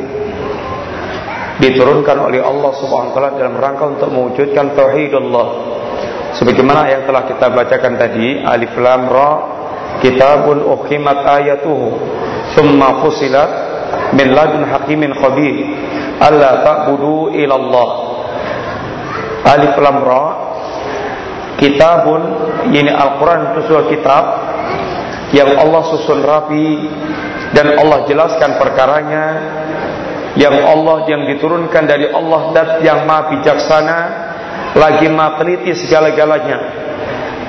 diturunkan oleh Allah Subhanahu wa taala dalam rangka untuk mewujudkan tauhid Allah. Sebagaimana yang telah kita bacakan tadi, alif lam ra kitabun uhimat ayatuhu summa fusilat min ladun hakimin khabir alla ta'budu ilallah. Alif lam ra. Kitabun ini Al-Quran itu sebuah kitab yang Allah susun rapi dan Allah jelaskan perkaranya yang Allah yang diturunkan dari Allah dan yang maha bijaksana lagi maha teliti segala-galanya.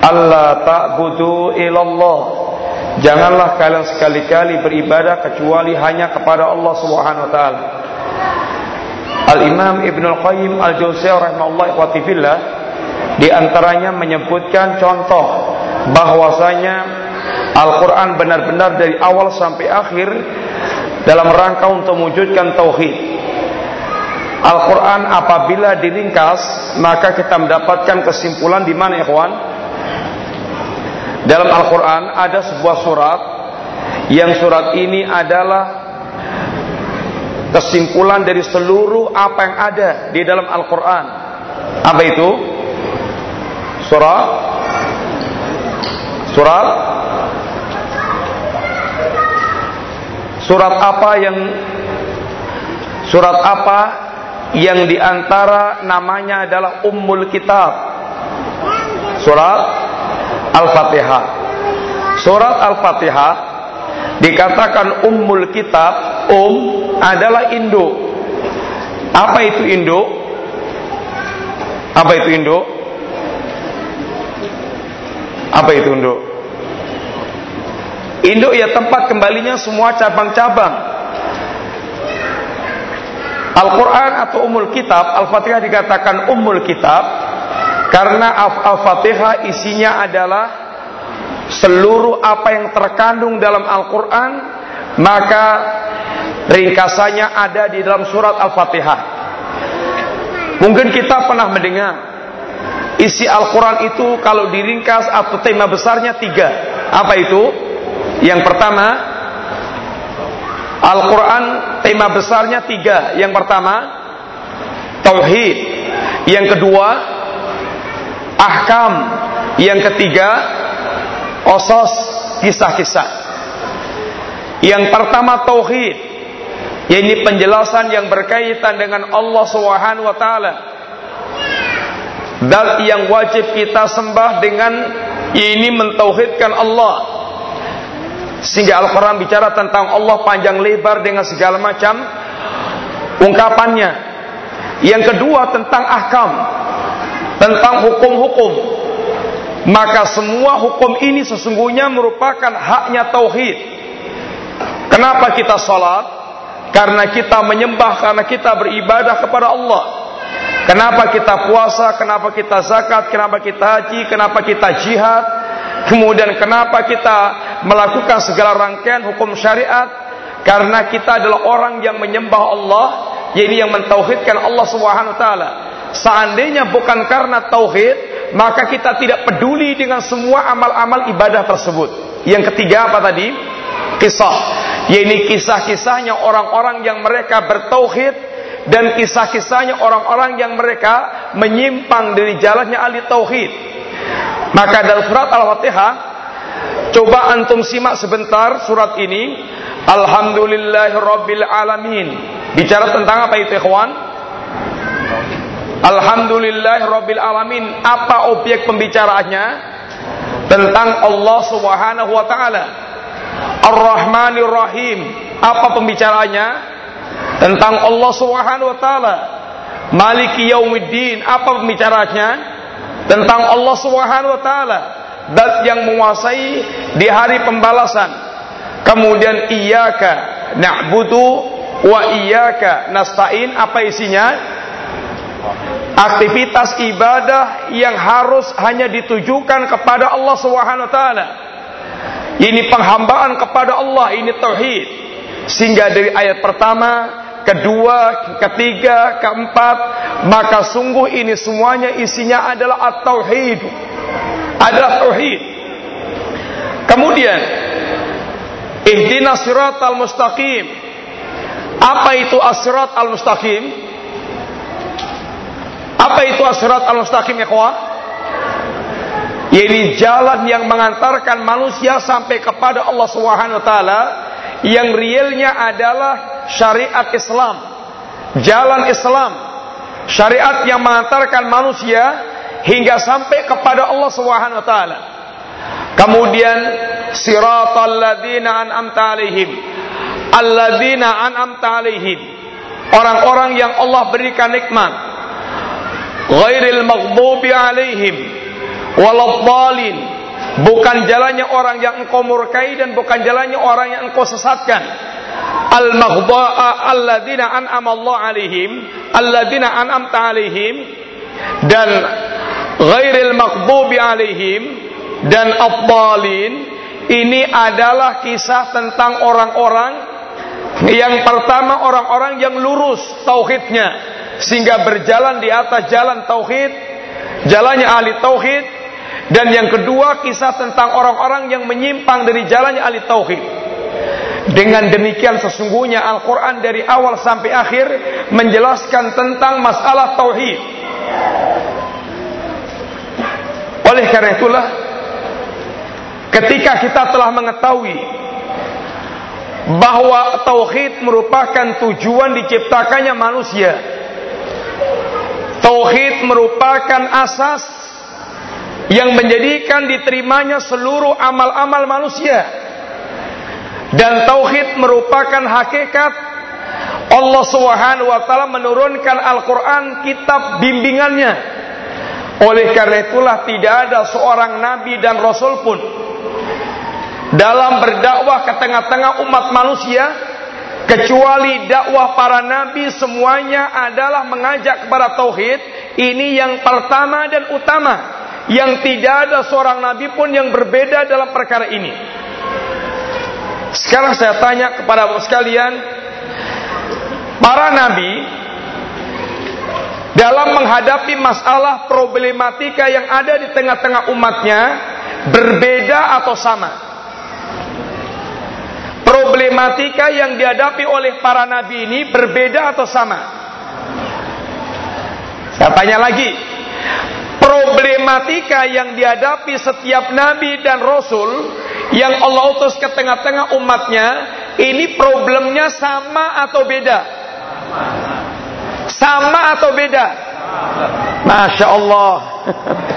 Allah ta'budu ilallah. Janganlah kalian sekali-kali beribadah kecuali hanya kepada Allah Subhanahu wa taala. Al-Imam Ibnu Al-Qayyim Al-Jauziyah rahimahullah wa di antaranya menyebutkan contoh bahwasanya Al-Qur'an benar-benar dari awal sampai akhir dalam rangka untuk mewujudkan tauhid. Al-Quran apabila diringkas maka kita mendapatkan kesimpulan di mana ikhwan? Dalam Al-Quran ada sebuah surat yang surat ini adalah kesimpulan dari seluruh apa yang ada di dalam Al-Quran. Apa itu? Surat Surat Surat apa yang Surat apa yang di antara namanya adalah Ummul Kitab Surat Al-Fatihah. Surat Al-Fatihah dikatakan ummul kitab, um adalah induk. Apa itu induk? Apa itu induk? Apa itu induk? Induk ya tempat kembalinya semua cabang-cabang. Al-Quran atau Ummul Kitab, Al-Fatihah dikatakan Ummul Kitab karena Al-Fatihah isinya adalah seluruh apa yang terkandung dalam Al-Quran, maka ringkasannya ada di dalam surat Al-Fatihah. Mungkin kita pernah mendengar isi Al-Quran itu kalau diringkas atau tema besarnya tiga. Apa itu? Yang pertama, Al-Quran tema besarnya tiga. Yang pertama, Tauhid. Yang kedua, ahkam. Yang ketiga, osos kisah-kisah. Yang pertama tauhid. Ini penjelasan yang berkaitan dengan Allah Subhanahu wa taala. Dan yang wajib kita sembah dengan ini mentauhidkan Allah. Sehingga Al-Quran bicara tentang Allah panjang lebar dengan segala macam ungkapannya. Yang kedua tentang ahkam tentang hukum-hukum maka semua hukum ini sesungguhnya merupakan haknya tauhid. Kenapa kita salat? Karena kita menyembah karena kita beribadah kepada Allah. Kenapa kita puasa? Kenapa kita zakat? Kenapa kita haji? Kenapa kita jihad? Kemudian kenapa kita melakukan segala rangkaian hukum syariat? Karena kita adalah orang yang menyembah Allah yaitu yang mentauhidkan Allah Subhanahu wa taala. Seandainya bukan karena tauhid, maka kita tidak peduli dengan semua amal-amal ibadah tersebut. Yang ketiga apa tadi? Kisah. Yaitu kisah-kisahnya orang-orang yang mereka bertauhid dan kisah-kisahnya orang-orang yang mereka menyimpang dari jalannya ahli tauhid. Maka dalam surat Al-Fatihah coba antum simak sebentar surat ini. Alhamdulillahirabbil alamin. Bicara tentang apa itu, ikhwan? Alhamdulillah Rabbil Alamin. Apa objek pembicaraannya? Tentang Allah subhanahu wa ta'ala. Ar-Rahmanir Rahim Apa pembicaraannya? Tentang Allah subhanahu wa ta'ala. Maliki Yaumiddin. Apa pembicaraannya? Tentang Allah subhanahu wa ta'ala. Dat yang menguasai Di hari pembalasan. Kemudian Iyaka Na'budu Wa iyaka Nasta'in. Apa isinya aktivitas ibadah yang harus hanya ditujukan kepada Allah Subhanahu wa taala Ini penghambaan kepada Allah, ini tauhid. Sehingga dari ayat pertama, kedua, ketiga, keempat, maka sungguh ini semuanya isinya adalah at-tauhid. Adalah tauhid. Kemudian, ihdinas siratal mustaqim. Apa itu as-sirat al-mustaqim? Apa itu as-sirat al-mustaqim ya kawan? Ini jalan yang mengantarkan manusia sampai kepada Allah Subhanahu wa taala yang realnya adalah syariat Islam. Jalan Islam. Syariat yang mengantarkan manusia hingga sampai kepada Allah Subhanahu wa taala. Kemudian siratal ladzina an'amta alaihim. Alladzina an'amta alaihim. Orang-orang yang Allah berikan nikmat. Ghairil maghdubi alaihim waladhalin bukan jalannya orang yang engkau murkai dan bukan jalannya orang yang engkau sesatkan. Al maghda'a alladzina an'ama Allah alaihim alladzina an'amta alaihim dan ghairil maghdubi alaihim dan adhalin ini adalah kisah tentang orang-orang yang pertama orang-orang yang lurus tauhidnya sehingga berjalan di atas jalan tauhid jalannya ahli tauhid dan yang kedua kisah tentang orang-orang yang menyimpang dari jalannya ahli tauhid. Dengan demikian sesungguhnya Al-Quran dari awal sampai akhir menjelaskan tentang masalah tauhid. Oleh karena itulah ketika kita telah mengetahui bahwa tauhid merupakan tujuan diciptakannya manusia. Tauhid merupakan asas yang menjadikan diterimanya seluruh amal-amal manusia. Dan tauhid merupakan hakikat Allah Subhanahu wa taala menurunkan Al-Qur'an kitab bimbingannya. Oleh karena itulah tidak ada seorang nabi dan rasul pun dalam berdakwah ke tengah-tengah umat manusia kecuali dakwah para nabi semuanya adalah mengajak kepada tauhid ini yang pertama dan utama yang tidak ada seorang nabi pun yang berbeda dalam perkara ini. Sekarang saya tanya kepada Bapak sekalian, para nabi dalam menghadapi masalah problematika yang ada di tengah-tengah umatnya berbeda atau sama? Problematika yang dihadapi oleh para nabi ini berbeda atau sama? Saya tanya lagi, problematika yang dihadapi setiap nabi dan rasul yang Allah utus ke tengah-tengah umatnya ini problemnya sama atau beda? Sama atau beda? Masya Allah.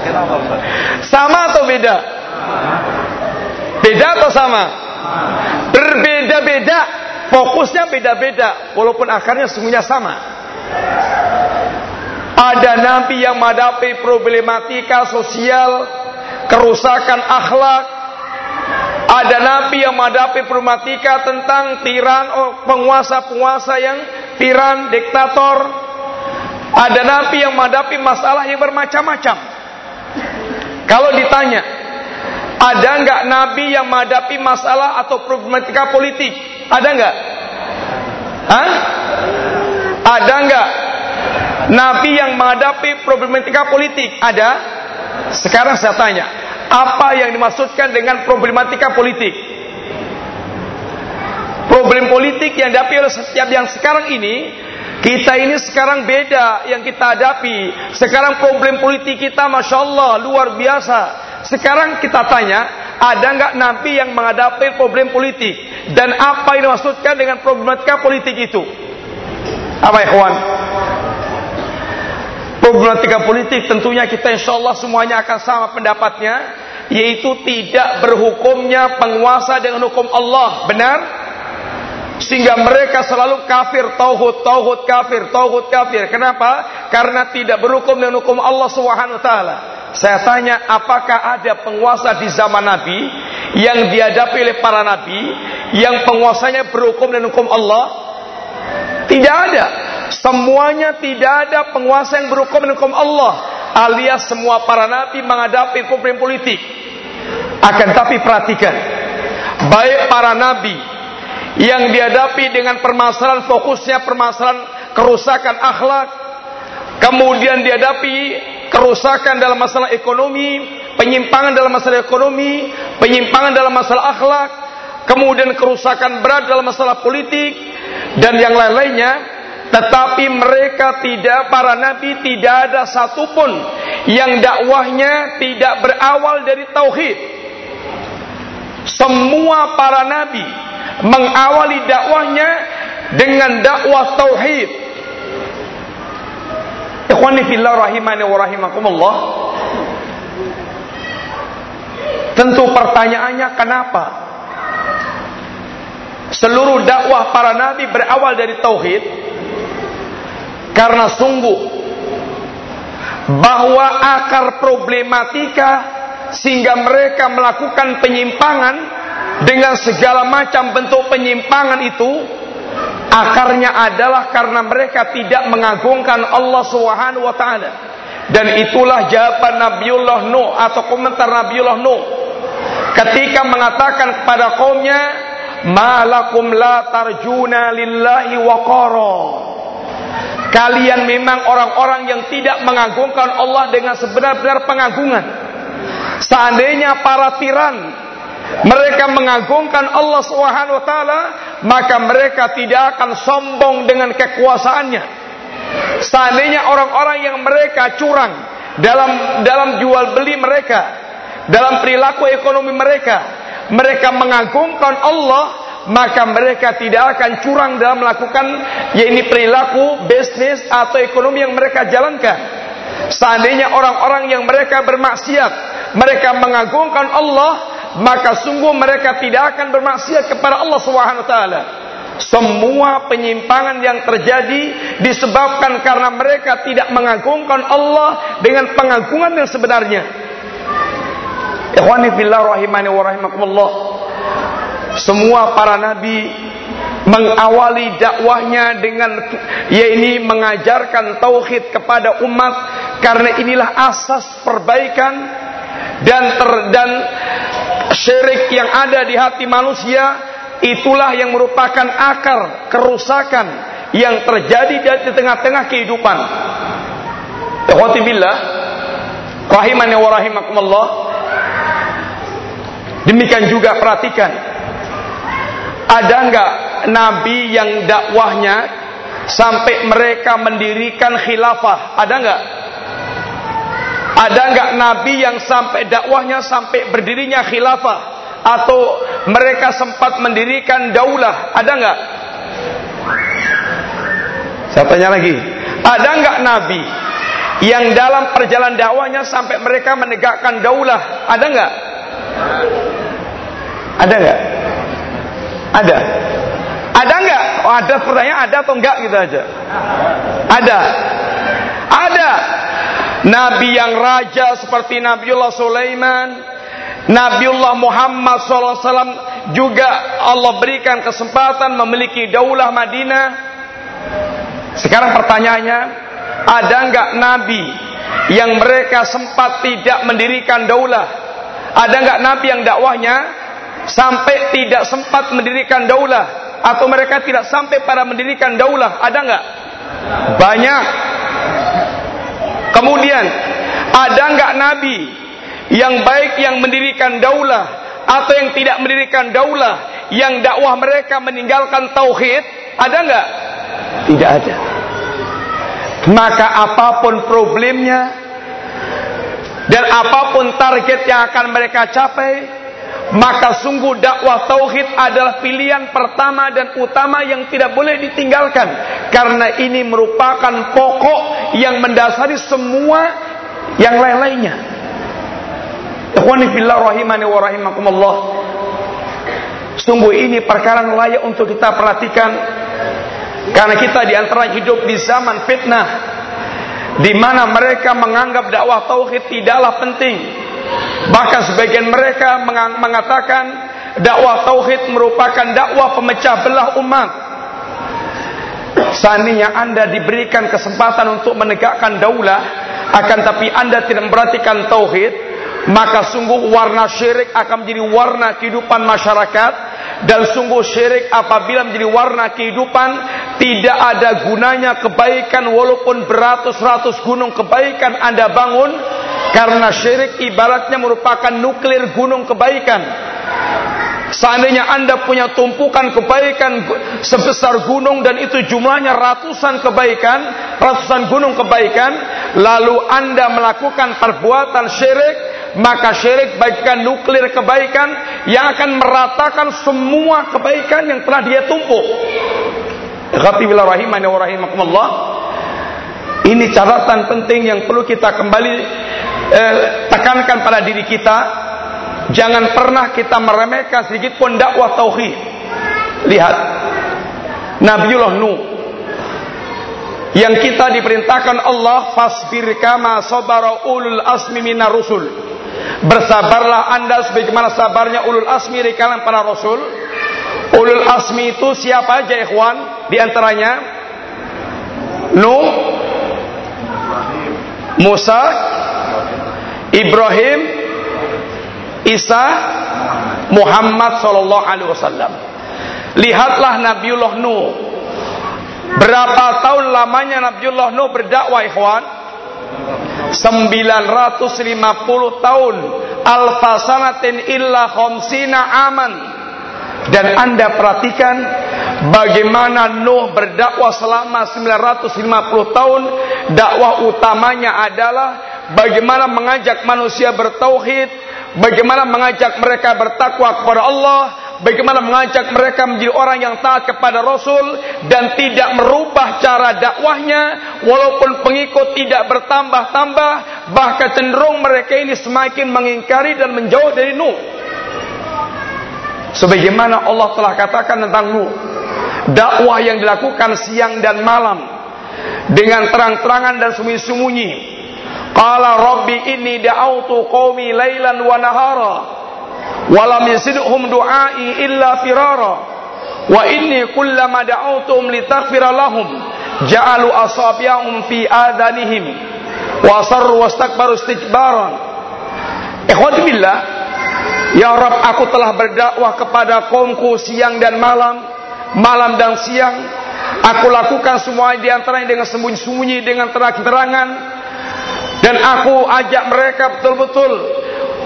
<laughs> Sama atau beda? Beda atau sama berbeda-beda fokusnya beda-beda walaupun akarnya semuanya sama ada nabi yang menghadapi problematika sosial, kerusakan akhlak. Ada nabi yang menghadapi problematika tentang tiran oh, penguasa-penguasa yang tiran, diktator. Ada nabi yang menghadapi masalah yang bermacam-macam. Kalau ditanya, ada nggak nabi yang menghadapi masalah atau problematika politik? Ada nggak? Hah? Ada nggak Nabi yang menghadapi problematika politik ada? Sekarang saya tanya, apa yang dimaksudkan dengan problematika politik? Problem politik yang dihadapi oleh setiap yang sekarang ini, kita ini sekarang beda yang kita hadapi. Sekarang problem politik kita, masya Allah, luar biasa. Sekarang kita tanya, ada nggak nabi yang menghadapi problem politik? Dan apa yang dimaksudkan dengan problematika politik itu? Apa ya kawan? problematika politik tentunya kita insya Allah semuanya akan sama pendapatnya yaitu tidak berhukumnya penguasa dengan hukum Allah benar sehingga mereka selalu kafir tauhid tauhid kafir tauhid kafir kenapa karena tidak berhukum dengan hukum Allah Subhanahu taala saya tanya apakah ada penguasa di zaman Nabi yang dihadapi oleh para nabi yang penguasanya berhukum dengan hukum Allah tidak ada Semuanya tidak ada penguasa yang berhukum dengan hukum Allah. Alias semua para nabi menghadapi problem politik. Akan tapi perhatikan. baik para nabi yang dihadapi dengan permasalahan fokusnya permasalahan kerusakan akhlak, kemudian dihadapi kerusakan dalam masalah ekonomi, penyimpangan dalam masalah ekonomi, penyimpangan dalam masalah akhlak, kemudian kerusakan berat dalam masalah politik dan yang lain-lainnya tetapi mereka tidak para nabi tidak ada satupun yang dakwahnya tidak berawal dari tauhid. Semua para nabi mengawali dakwahnya dengan dakwah tauhid. Ikhwani fillah rahimani wa rahimakumullah. Tentu pertanyaannya kenapa? Seluruh dakwah para nabi berawal dari tauhid. Karena sungguh bahwa akar problematika sehingga mereka melakukan penyimpangan dengan segala macam bentuk penyimpangan itu akarnya adalah karena mereka tidak mengagungkan Allah Subhanahu wa taala. Dan itulah jawaban Nabiullah Nuh atau komentar Nabiullah Nuh ketika mengatakan kepada kaumnya malakum la tarjuna lillahi waqara Kalian memang orang-orang yang tidak mengagungkan Allah dengan sebenar-benar pengagungan. Seandainya para tiran mereka mengagungkan Allah Subhanahu wa taala, maka mereka tidak akan sombong dengan kekuasaannya. Seandainya orang-orang yang mereka curang dalam dalam jual beli mereka, dalam perilaku ekonomi mereka, mereka mengagungkan Allah, maka mereka tidak akan curang dalam melakukan yaitu perilaku bisnis atau ekonomi yang mereka jalankan. Seandainya orang-orang yang mereka bermaksiat, mereka mengagungkan Allah, maka sungguh mereka tidak akan bermaksiat kepada Allah Subhanahu wa taala. Semua penyimpangan yang terjadi disebabkan karena mereka tidak mengagungkan Allah dengan pengagungan yang sebenarnya. Ikhwani fillah rahimani wa rahimakumullah. Semua para nabi mengawali dakwahnya dengan yakni mengajarkan tauhid kepada umat karena inilah asas perbaikan dan ter, dan syirik yang ada di hati manusia itulah yang merupakan akar kerusakan yang terjadi di tengah-tengah kehidupan. Billah rahimani wa rahimakumullah. Demikian juga perhatikan ada enggak nabi yang dakwahnya sampai mereka mendirikan khilafah? Ada enggak? Ada enggak nabi yang sampai dakwahnya sampai berdirinya khilafah atau mereka sempat mendirikan daulah? Ada enggak? Saya tanya lagi. Ada enggak nabi yang dalam perjalanan dakwahnya sampai mereka menegakkan daulah? Ada enggak? Ada enggak? Ada? Ada enggak? Oh, ada pertanyaan ada atau enggak gitu aja. Ada. Ada. Nabi yang raja seperti Nabiullah Sulaiman, Nabiullah Muhammad SAW juga Allah berikan kesempatan memiliki daulah Madinah. Sekarang pertanyaannya, ada enggak Nabi yang mereka sempat tidak mendirikan daulah? Ada enggak Nabi yang dakwahnya sampai tidak sempat mendirikan daulah atau mereka tidak sampai pada mendirikan daulah ada nggak banyak kemudian ada nggak nabi yang baik yang mendirikan daulah atau yang tidak mendirikan daulah yang dakwah mereka meninggalkan tauhid? Ada nggak? Tidak ada. Maka apa pun problemnya dan apa pun target yang akan mereka capai maka sungguh dakwah tauhid adalah pilihan pertama dan utama yang tidak boleh ditinggalkan karena ini merupakan pokok yang mendasari semua yang lain-lainnya. Rahimakumullah. Sungguh ini perkara layak untuk kita perhatikan karena kita di antara hidup di zaman fitnah di mana mereka menganggap dakwah tauhid tidaklah penting Bahkan sebagian mereka mengatakan dakwah tauhid merupakan dakwah pemecah belah umat. Seandainya Anda diberikan kesempatan untuk menegakkan daulah, akan tapi Anda tidak memperhatikan tauhid, maka sungguh warna syirik akan menjadi warna kehidupan masyarakat dan sungguh syirik apabila menjadi warna kehidupan tidak ada gunanya kebaikan walaupun beratus-ratus gunung kebaikan Anda bangun karena syirik ibaratnya merupakan nuklir gunung kebaikan. Seandainya Anda punya tumpukan kebaikan sebesar gunung dan itu jumlahnya ratusan kebaikan, ratusan gunung kebaikan, lalu Anda melakukan perbuatan syirik, maka syirik bagikan nuklir kebaikan yang akan meratakan semua kebaikan yang telah dia tumpuk. wa rahimakumullah. Ini catatan penting yang perlu kita kembali eh, tekankan pada diri kita Jangan pernah kita meremehkan sedikit pun dakwah tauhid. Lihat Nabiullah Nuh yang kita diperintahkan Allah fasbir kama sabara ulul asmi minar rusul. Bersabarlah Anda sebagaimana sabarnya ulul asmi dari kalangan para rasul. Ulul asmi itu siapa aja ikhwan? Di antaranya Nuh, Musa, Ibrahim, Isa Muhammad sallallahu alaihi wasallam. Lihatlah Nabiullah Nuh. Berapa tahun lamanya Nabiullah Nuh berdakwah ikhwan? 950 tahun alfasanatin illa khamsina aman. Dan anda perhatikan bagaimana Nuh berdakwah selama 950 tahun. Dakwah utamanya adalah bagaimana mengajak manusia bertauhid bagaimana mengajak mereka bertakwa kepada Allah, bagaimana mengajak mereka menjadi orang yang taat kepada Rasul dan tidak merubah cara dakwahnya walaupun pengikut tidak bertambah-tambah bahkan cenderung mereka ini semakin mengingkari dan menjauh dari Nuh. Sebagaimana Allah telah katakan tentang Nuh, dakwah yang dilakukan siang dan malam dengan terang-terangan dan sembunyi-sembunyi. Qala rabbi inni da'awtu qaumi lailan wa nahara wa lam yazidhum du'ai illa firara. Wa inni kullama da'awtuhum litaghfira lahum ja'alu asabi'ahum fi adanihim wa sarru wastakbaru istikbaran. Ikhwati billah Ya Rabb aku telah berdakwah kepada kaumku siang dan malam malam dan siang. Aku lakukan semua di antaranya dengan sembunyi-sembunyi dengan terang-terangan. Dan aku ajak mereka betul-betul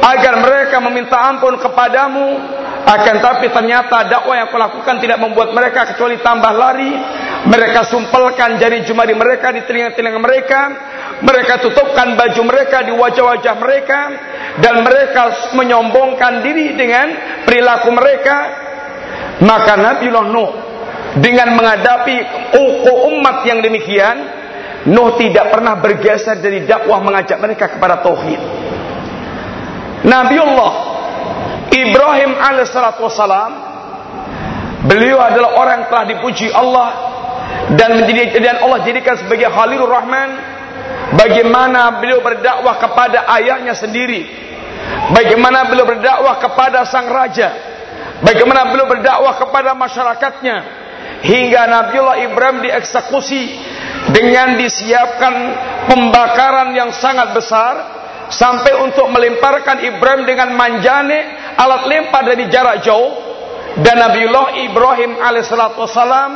agar mereka meminta ampun kepadamu. Akan tapi ternyata dakwah yang aku lakukan tidak membuat mereka kecuali tambah lari. Mereka sumpelkan jari jemari mereka di telinga-telinga mereka. Mereka tutupkan baju mereka di wajah-wajah mereka. Dan mereka menyombongkan diri dengan perilaku mereka. Maka Nabi Nuh dengan menghadapi umat yang demikian Nuh tidak pernah bergeser dari dakwah mengajak mereka kepada tauhid. Nabiullah Ibrahim alaihissalatu wassalam beliau adalah orang yang telah dipuji Allah dan menjadi dan Allah jadikan sebagai Khalilur Rahman. Bagaimana beliau berdakwah kepada ayahnya sendiri? Bagaimana beliau berdakwah kepada sang raja? Bagaimana beliau berdakwah kepada masyarakatnya? Hingga Nabiullah Ibrahim dieksekusi dengan disiapkan pembakaran yang sangat besar sampai untuk melemparkan Ibrahim dengan manjane alat lempar dari jarak jauh. Dan Nabiullah Ibrahim alaihissalam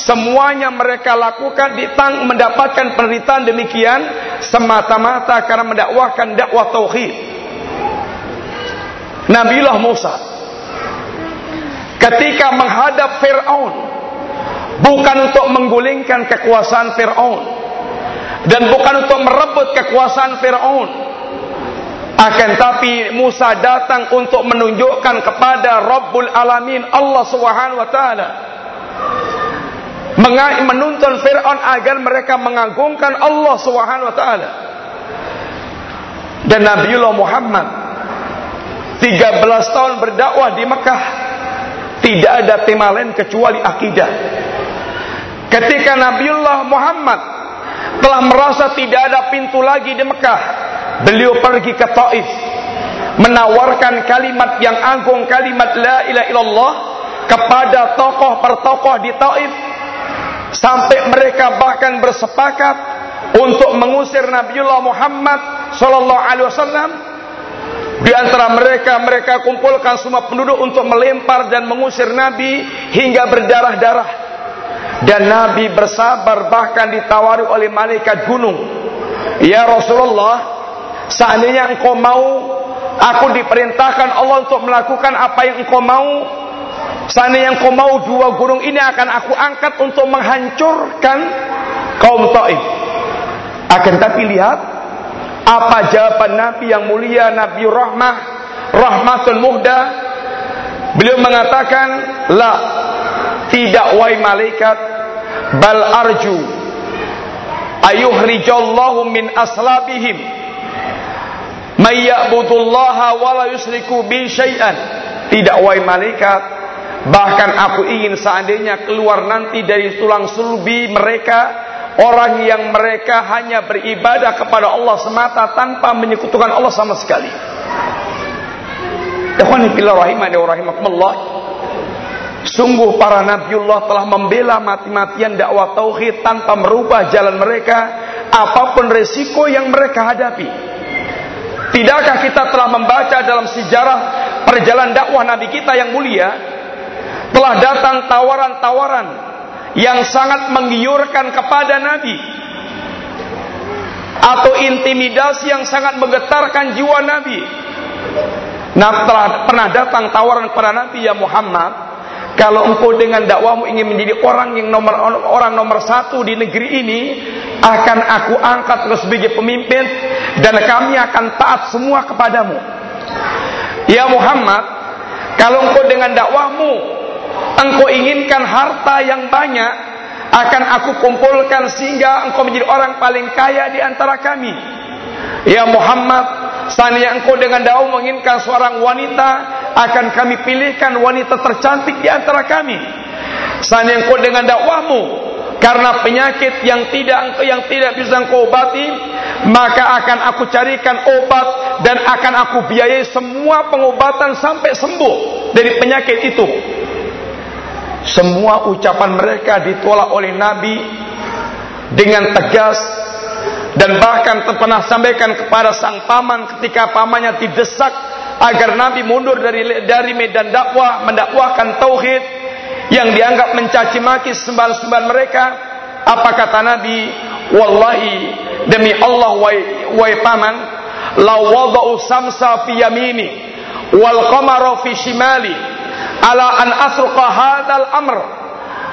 semuanya mereka lakukan ditang mendapatkan penderitaan demikian semata-mata karena mendakwahkan dakwah tauhid. Nabiullah Musa ketika menghadap Firaun bukan untuk menggulingkan kekuasaan Firaun dan bukan untuk merebut kekuasaan Firaun akan tapi Musa datang untuk menunjukkan kepada Rabbul Alamin Allah Subhanahu wa taala. Menuntun Firaun agar mereka mengagungkan Allah Subhanahu wa taala. Dan Nabiullah Muhammad 13 tahun berdakwah di Mekah tidak ada tema lain kecuali akidah. Ketika Nabiullah Muhammad telah merasa tidak ada pintu lagi di Mekah, beliau pergi ke Taif menawarkan kalimat yang agung kalimat la ilaha illallah kepada tokoh per tokoh di Taif sampai mereka bahkan bersepakat untuk mengusir Nabiullah Muhammad sallallahu alaihi wasallam Di antara mereka, mereka kumpulkan semua penduduk untuk melempar dan mengusir Nabi hingga berdarah-darah. Dan Nabi bersabar bahkan ditawari oleh malaikat gunung. Ya Rasulullah, seandainya engkau mau, aku diperintahkan Allah untuk melakukan apa yang engkau mau. Seandainya engkau mau dua gunung ini akan aku angkat untuk menghancurkan kaum Taif. Akan tapi lihat, apa jawaban Nabi yang mulia Nabi Rahmah Rahmatul Muhda Beliau mengatakan La Tidak wai malaikat Bal arju Ayuhrijallahu min aslabihim Mayya'budullaha Wala yusriku bi syai'an Tidak wai malaikat Bahkan aku ingin seandainya keluar nanti dari tulang sulbi mereka Orang yang mereka hanya beribadah kepada Allah semata tanpa menyekutukan Allah sama sekali. Sungguh para nabiullah telah membela mati-matian dakwah tauhid tanpa merubah jalan mereka apa pun resiko yang mereka hadapi. Tidakkah kita telah membaca dalam sejarah perjalanan dakwah nabi kita yang mulia telah datang tawaran-tawaran yang sangat menggiurkan kepada Nabi atau intimidasi yang sangat menggetarkan jiwa Nabi. Nah, telah pernah datang tawaran kepada Nabi ya Muhammad, kalau engkau dengan dakwahmu ingin menjadi orang yang nomor orang nomor satu di negeri ini, akan aku angkat terus sebagai pemimpin dan kami akan taat semua kepadamu. Ya Muhammad, kalau engkau dengan dakwahmu engkau inginkan harta yang banyak akan aku kumpulkan sehingga engkau menjadi orang paling kaya di antara kami ya Muhammad seandainya engkau dengan daun menginginkan seorang wanita akan kami pilihkan wanita tercantik di antara kami. Seandainya engkau dengan dakwahmu karena penyakit yang tidak yang tidak bisa engkau obati maka akan aku carikan obat dan akan aku biayai semua pengobatan sampai sembuh dari penyakit itu. Semua ucapan mereka ditolak oleh Nabi dengan tegas dan bahkan pernah sampaikan kepada sang paman ketika pamannya didesak agar Nabi mundur dari dari medan dakwah mendakwahkan tauhid yang dianggap mencaci maki sembahan-sembahan mereka. Apa kata Nabi? Wallahi demi Allah wai, wai paman la wada'u samsa fi yamini wal qamara fi shimali ala an asruqa hadal amr.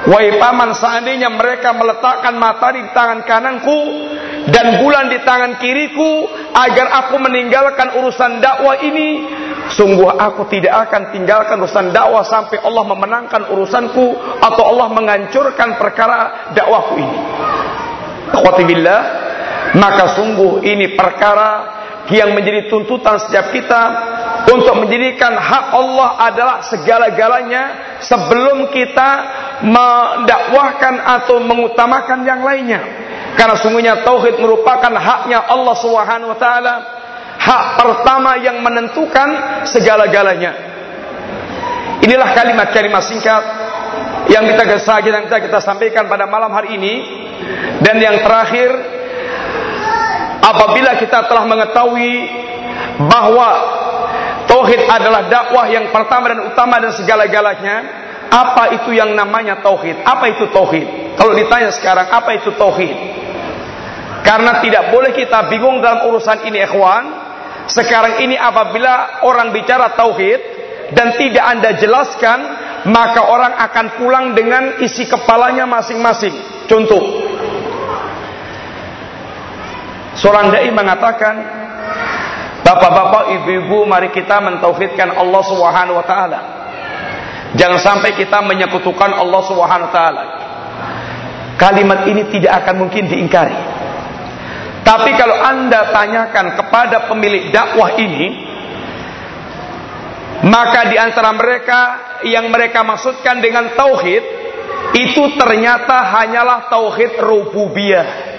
Wahai paman seandainya mereka meletakkan matahari di tangan kananku dan bulan di tangan kiriku agar aku meninggalkan urusan dakwah ini sungguh aku tidak akan tinggalkan urusan dakwah sampai Allah memenangkan urusanku atau Allah menghancurkan perkara dakwahku ini. Akhwati billah, maka sungguh ini perkara yang menjadi tuntutan setiap kita untuk menjadikan hak Allah adalah segala-galanya sebelum kita mendakwahkan atau mengutamakan yang lainnya. Karena sungguhnya tauhid merupakan haknya Allah Subhanahu wa taala, hak pertama yang menentukan segala-galanya. Inilah kalimat-kalimat singkat yang kita yang kita, kita sampaikan pada malam hari ini dan yang terakhir apabila kita telah mengetahui bahwa tauhid adalah dakwah yang pertama dan utama dan segala-galanya, apa itu yang namanya tauhid? Apa itu tauhid? Kalau ditanya sekarang apa itu tauhid? Karena tidak boleh kita bingung dalam urusan ini ikhwan. Sekarang ini apabila orang bicara tauhid dan tidak Anda jelaskan, maka orang akan pulang dengan isi kepalanya masing-masing. Contoh, Seorang dai mengatakan, Bapak-bapak, ibu-ibu, mari kita mentauhidkan Allah Subhanahu wa taala. Jangan sampai kita menyekutukan Allah Subhanahu wa taala. Kalimat ini tidak akan mungkin diingkari. Tapi kalau Anda tanyakan kepada pemilik dakwah ini, maka di antara mereka yang mereka maksudkan dengan tauhid itu ternyata hanyalah tauhid rububiyah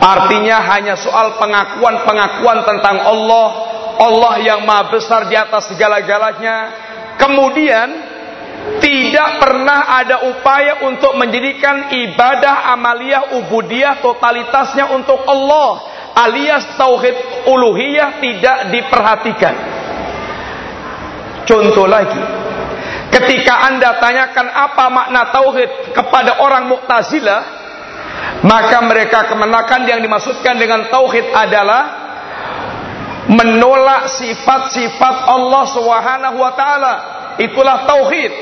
Artinya hanya soal pengakuan-pengakuan tentang Allah, Allah yang maha besar di atas segala-galanya. Kemudian tidak pernah ada upaya untuk menjadikan ibadah amaliyah ubudiyah totalitasnya untuk Allah alias tauhid uluhiyah tidak diperhatikan. contoh lagi. Ketika Anda tanyakan apa makna tauhid kepada orang Mu'tazilah, maka mereka kemenakan yang dimaksudkan dengan tauhid adalah menolak sifat-sifat Allah Subhanahu wa taala. Itulah tauhid.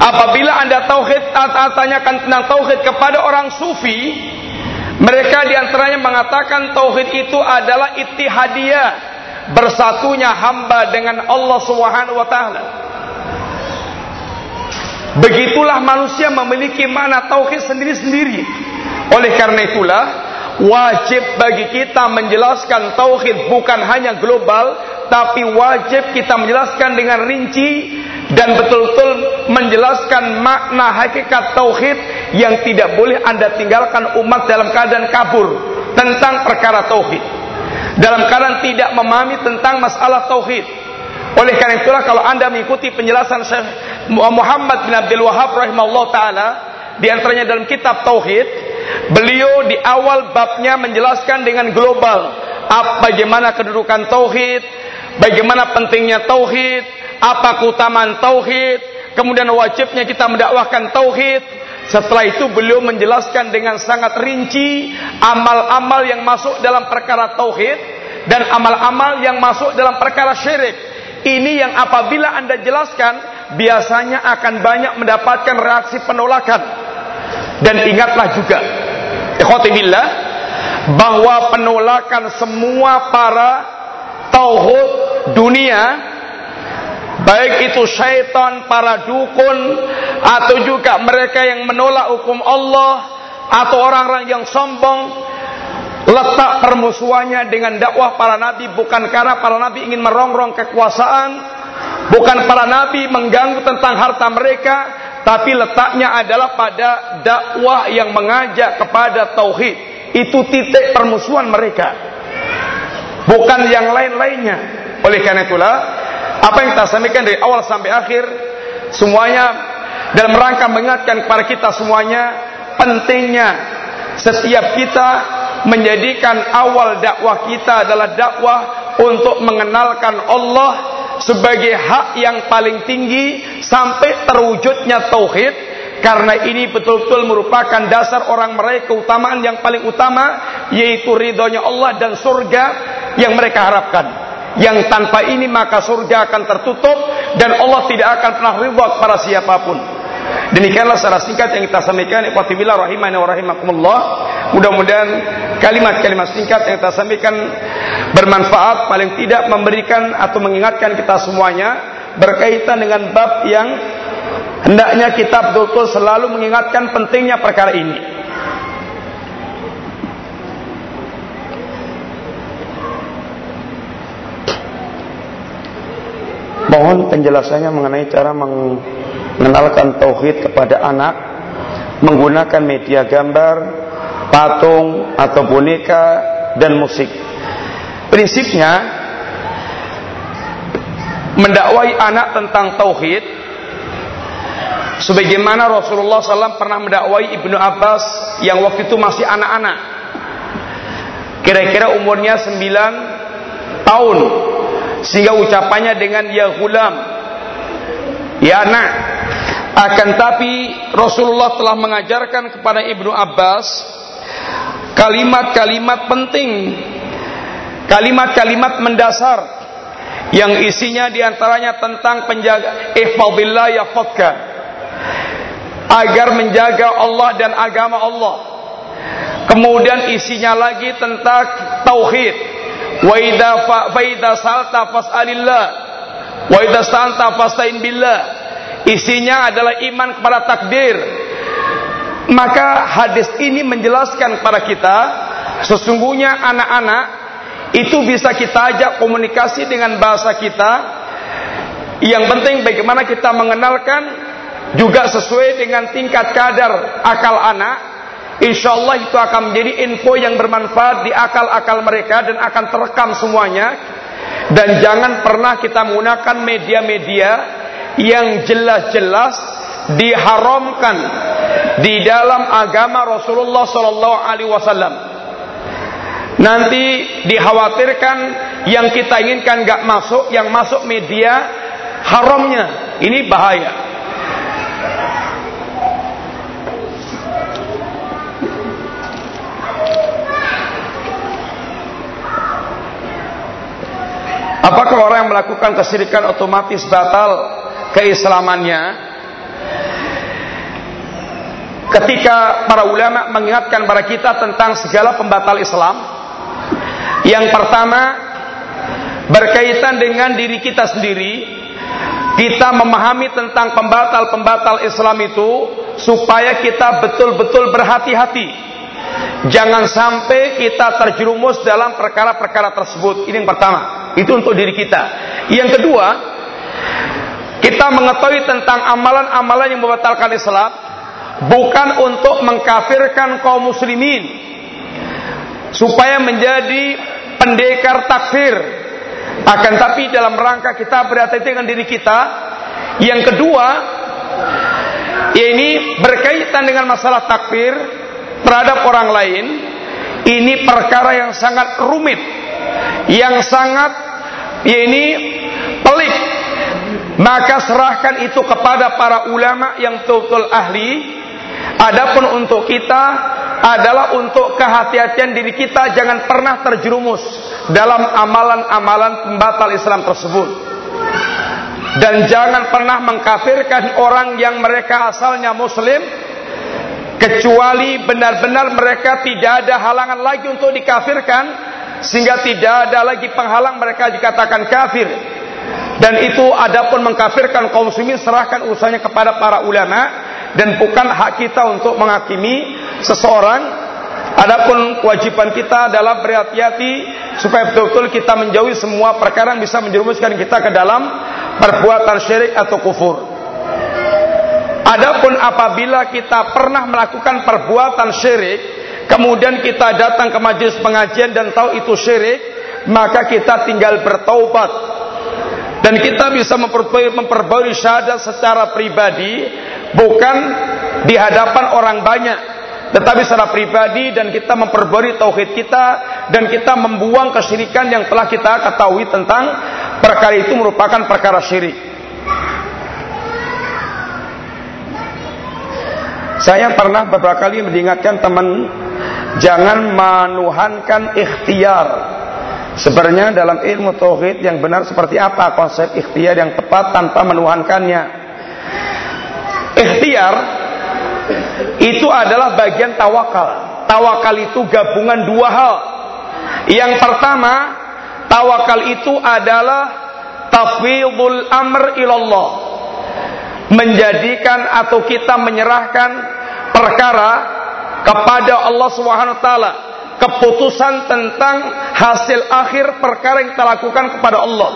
Apabila Anda tauhid tanyakan tentang tauhid kepada orang sufi, mereka di antaranya mengatakan tauhid itu adalah ittihadiyah, bersatunya hamba dengan Allah Subhanahu wa taala. Begitulah manusia memiliki mana tauhid sendiri-sendiri. Oleh karena itulah wajib bagi kita menjelaskan tauhid bukan hanya global tapi wajib kita menjelaskan dengan rinci dan betul-betul menjelaskan makna hakikat tauhid yang tidak boleh Anda tinggalkan umat dalam keadaan kabur tentang perkara tauhid. Dalam keadaan tidak memahami tentang masalah tauhid. Oleh karena itulah kalau Anda mengikuti penjelasan Syekh Muhammad bin Abdul Wahab rahimahullah taala di antaranya dalam kitab tauhid, beliau di awal babnya menjelaskan dengan global apa bagaimana kedudukan tauhid, bagaimana pentingnya tauhid, apa keutamaan tauhid, kemudian wajibnya kita mendakwahkan tauhid. Setelah itu beliau menjelaskan dengan sangat rinci amal-amal yang masuk dalam perkara tauhid dan amal-amal yang masuk dalam perkara syirik. Ini yang apabila Anda jelaskan biasanya akan banyak mendapatkan reaksi penolakan. Dan ingatlah juga, ikhwati bahwa penolakan semua para tauhid dunia baik itu syaitan, para dukun atau juga mereka yang menolak hukum Allah atau orang-orang yang sombong letak permusuhannya dengan dakwah para nabi bukan karena para nabi ingin merongrong kekuasaan, bukan para nabi mengganggu tentang harta mereka, tapi letaknya adalah pada dakwah yang mengajak kepada tauhid. Itu titik permusuhan mereka. Bukan yang lain-lainnya. Oleh karena itulah, apa yang kita sampaikan dari awal sampai akhir, semuanya dalam rangka mengingatkan kepada kita semuanya pentingnya setiap kita menjadikan awal dakwah kita adalah dakwah untuk mengenalkan Allah sebagai hak yang paling tinggi sampai terwujudnya tauhid karena ini betul-betul merupakan dasar orang meraih keutamaan yang paling utama yaitu ridhonya Allah dan surga yang mereka harapkan yang tanpa ini maka surga akan tertutup dan Allah tidak akan pernah ridha kepada siapa pun Demikianlah secara singkat yang kita sampaikan ikhwatillah rahimani wa rahimakumullah. Mudah-mudahan kalimat-kalimat singkat yang kita sampaikan bermanfaat paling tidak memberikan atau mengingatkan kita semuanya berkaitan dengan bab yang hendaknya kita betul-betul selalu mengingatkan pentingnya perkara ini. Mohon penjelasannya mengenai cara meng mengenalkan tauhid kepada anak menggunakan media gambar, patung atau boneka dan musik. Prinsipnya mendakwai anak tentang tauhid sebagaimana Rasulullah SAW pernah mendakwai Ibnu Abbas yang waktu itu masih anak-anak. Kira-kira umurnya 9 tahun. Sehingga ucapannya dengan ya gulam ya anak. Akan tapi Rasulullah telah mengajarkan kepada Ibnu Abbas kalimat-kalimat penting, kalimat-kalimat mendasar yang isinya di antaranya tentang penjaga ihfadillah ya fadka agar menjaga Allah dan agama Allah. Kemudian isinya lagi tentang tauhid. Wa idza fa idza salta fas'alillah wa idza sta'anta fasta'in billah Isinya adalah iman kepada takdir. Maka hadis ini menjelaskan kepada kita sesungguhnya anak-anak itu bisa kita ajak komunikasi dengan bahasa kita. Yang penting bagaimana kita mengenalkan juga sesuai dengan tingkat kadar akal anak. Insya Allah itu akan menjadi info yang bermanfaat di akal-akal mereka dan akan terekam semuanya. Dan jangan pernah kita menggunakan media-media yang jelas-jelas diharamkan di dalam agama Rasulullah sallallahu alaihi wasallam. nanti dikhawatirkan yang kita inginkan nggak masuk, yang masuk media haramnya. Ini bahaya. Apakah orang yang melakukan kesyirikan otomatis batal keislamannya? Ketika para ulama mengingatkan kepada kita tentang segala pembatal Islam, yang pertama berkaitan dengan diri kita sendiri, kita memahami tentang pembatal-pembatal Islam itu supaya kita betul-betul berhati-hati. Jangan sampai kita terjerumus dalam perkara-perkara tersebut. Ini yang pertama. Itu untuk diri kita. Yang kedua, kita mengetahui tentang amalan-amalan yang membatalkan Islam bukan untuk mengkafirkan kaum muslimin supaya menjadi pendekar takfir akan tapi dalam rangka kita berhati dengan diri kita yang kedua ini berkaitan dengan masalah takfir terhadap orang lain ini perkara yang sangat rumit yang sangat ya ini pelik maka serahkan itu kepada para ulama yang betul-betul ahli Adapun untuk kita adalah untuk kehati-hatian diri kita jangan pernah terjerumus dalam amalan-amalan pembatal Islam tersebut. Dan jangan pernah mengkafirkan orang yang mereka asalnya muslim kecuali benar-benar mereka tidak ada halangan lagi untuk dikafirkan sehingga tidak ada lagi penghalang mereka dikatakan kafir. Dan itu adapun mengkafirkan kaum muslimin serahkan usahanya kepada para ulama dan bukan hak kita untuk menghakimi seseorang. Adapun kewajiban kita adalah berhati-hati supaya betul-betul kita menjauhi semua perkara yang bisa menjerumuskan kita ke dalam perbuatan syirik atau kufur. Adapun apabila kita pernah melakukan perbuatan syirik, kemudian kita datang ke majelis pengajian dan tahu itu syirik, maka kita tinggal bertaubat dan kita bisa memperbaiki, syahadat secara pribadi bukan di hadapan orang banyak tetapi secara pribadi dan kita memperbarui tauhid kita dan kita membuang kesyirikan yang telah kita ketahui tentang perkara itu merupakan perkara syirik. Saya pernah beberapa kali mengingatkan teman jangan menuhankan ikhtiar. Sebenarnya dalam ilmu tauhid yang benar seperti apa konsep ikhtiar yang tepat tanpa menuhankannya? Ikhtiar itu adalah bagian tawakal. Tawakal itu gabungan dua hal. Yang pertama, tawakal itu adalah tafwidul amr ilallah. Menjadikan atau kita menyerahkan perkara kepada Allah Subhanahu taala. Keputusan tentang hasil akhir perkara yang kita lakukan kepada Allah.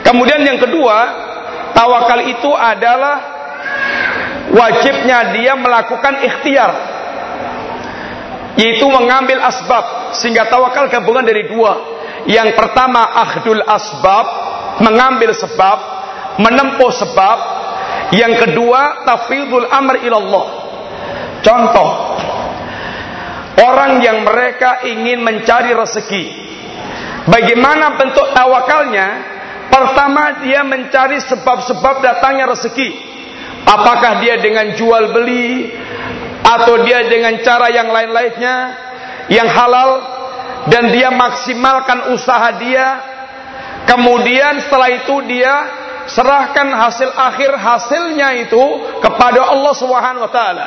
Kemudian yang kedua, tawakal itu adalah wajibnya dia melakukan ikhtiar yaitu mengambil asbab sehingga tawakal gabungan dari dua yang pertama akhdul asbab mengambil sebab menempuh sebab yang kedua tafidul amr ilallah. Contoh orang yang mereka ingin mencari rezeki. Bagaimana bentuk tawakalnya? Pertama dia mencari sebab-sebab datangnya rezeki. Apakah dia dengan jual beli atau dia dengan cara yang lain-lainnya yang halal dan dia maksimalkan usaha dia. Kemudian setelah itu dia serahkan hasil akhir hasilnya itu kepada Allah Subhanahu wa taala.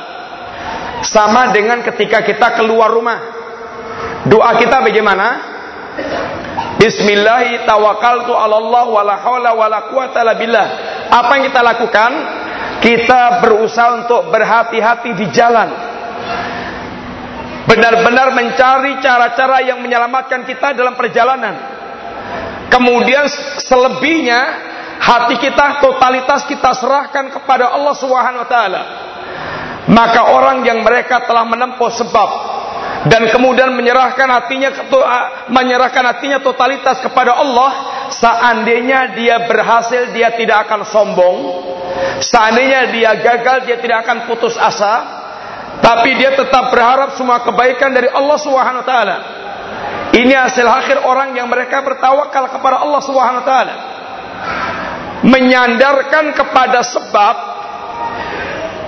Sama dengan ketika kita keluar rumah. Doa kita bagaimana? Bismillahi tawakkaltu 'ala Allah haula. Apa yang kita lakukan? Kita berusaha untuk berhati-hati di jalan. Benar-benar mencari cara-cara yang menyelamatkan kita dalam perjalanan. Kemudian selebihnya hati kita totalitas kita serahkan kepada Allah Subhanahu wa taala. Maka orang yang mereka telah menempuh sebab dan kemudian menyerahkan hatinya menyerahkan hatinya totalitas kepada Allah seandainya dia berhasil dia tidak akan sombong seandainya dia gagal dia tidak akan putus asa tapi dia tetap berharap semua kebaikan dari Allah Subhanahu wa taala Ini hasil akhir orang yang mereka bertawakal kepada Allah Subhanahu wa taala. Menyandarkan kepada sebab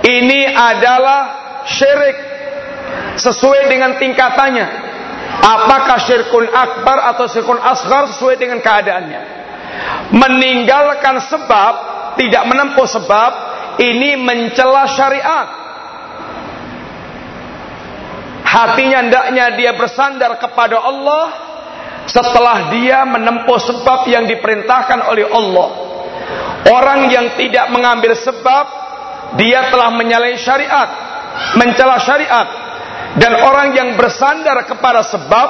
ini adalah syirik sesuai dengan tingkatannya. Apakah syirkun akbar atau syirkun asghar sesuai dengan keadaannya. Meninggalkan sebab, tidak menempuh sebab, ini mencela syariat. Hatinya hendaknya dia bersandar kepada Allah setelah dia menempuh sebab yang diperintahkan oleh Allah. Orang yang tidak mengambil sebab, dia telah menyalahi syariat, mencela syariat. Dan orang yang bersandar kepada sebab,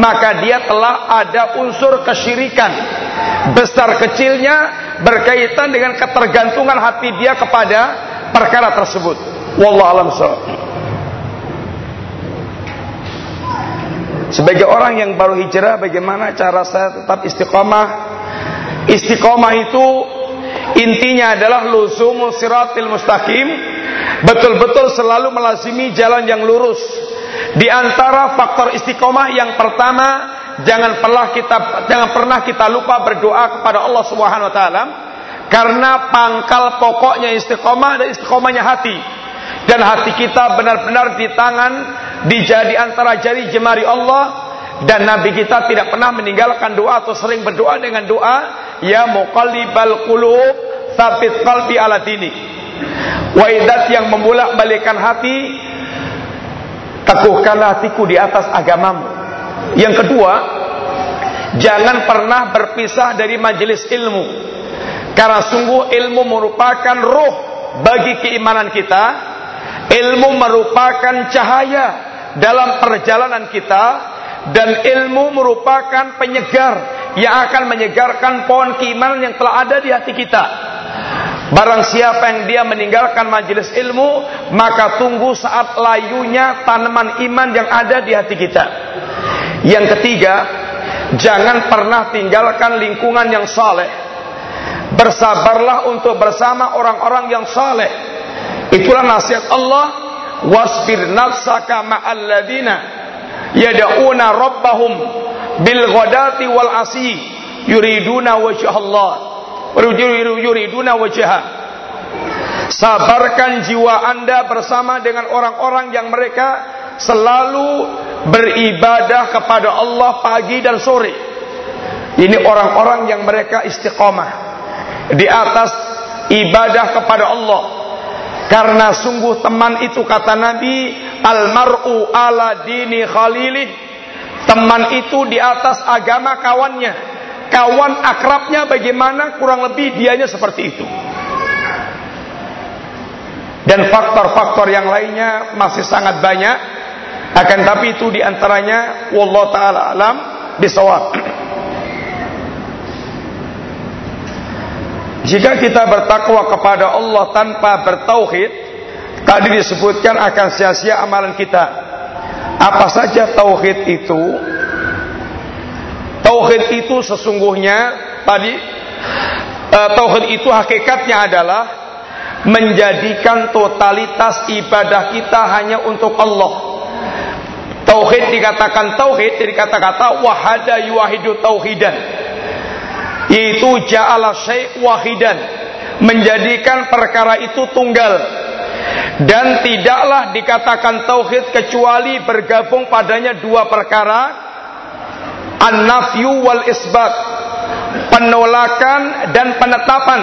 maka dia telah ada unsur kesyirikan. Besar kecilnya berkaitan dengan ketergantungan hati dia kepada perkara tersebut. Wallahu alam Sebagai orang yang baru hijrah, bagaimana cara saya tetap istiqomah? Istiqomah itu intinya adalah lusumu siratil mustaqim, betul-betul selalu melazimi jalan yang lurus. Di antara faktor istiqomah yang pertama, jangan pernah kita jangan pernah kita lupa berdoa kepada Allah Subhanahu wa taala. Karena pangkal pokoknya istiqomah dan istiqomahnya hati. Dan hati kita benar-benar di tangan dijadi antara jari jemari Allah. Dan Nabi kita tidak pernah meninggalkan doa atau sering berdoa dengan doa ya muqallibal qulub tsabit qalbi ala dini. Waidat yang membolak-balikan hati teguhkanlah hatiku di atas agamamu. Yang kedua jangan pernah berpisah dari majelis ilmu. Karena sungguh ilmu merupakan roh bagi keimanan kita Ilmu merupakan cahaya dalam perjalanan kita dan ilmu merupakan penyegar yang akan menyegarkan pohon keimanan yang telah ada di hati kita. Barang siapa yang dia meninggalkan majelis ilmu, maka tunggu saat layunya tanaman iman yang ada di hati kita. Yang ketiga, jangan pernah tinggalkan lingkungan yang saleh. Bersabarlah untuk bersama orang-orang yang saleh Itulah nasihat Allah, wasbir nafsaka ma'al ladina yad'una rabbahum bil ghadati wal asi yuriduna wajh Allah. Yuriduna wajha. Sabarkan jiwa Anda bersama dengan orang-orang yang mereka selalu beribadah kepada Allah pagi dan sore. Ini orang-orang yang mereka istiqomah di atas ibadah kepada Allah karena sungguh teman itu kata Nabi, almaru ala dini khalilih. Teman itu di atas agama kawannya. Kawan akrabnya bagaimana kurang lebih dianya seperti itu. Dan faktor-faktor yang lainnya masih sangat banyak. Akan tapi itu di antaranya Wallahu ta'ala alam bisawab. Jika kita bertakwa kepada Allah tanpa bertauhid, tadi disebutkan akan sia-sia amalan kita. Apa saja tauhid itu? Tauhid itu sesungguhnya tadi uh, tauhid itu hakikatnya adalah menjadikan totalitas ibadah kita hanya untuk Allah. Tauhid dikatakan tauhid dari kata-kata wahada yuwahidu tauhidan yaitu ja'ala syai' wahidan menjadikan perkara itu tunggal dan tidaklah dikatakan tauhid kecuali bergabung padanya dua perkara. An-nafyu wal isbat. Penolakan dan penetapan.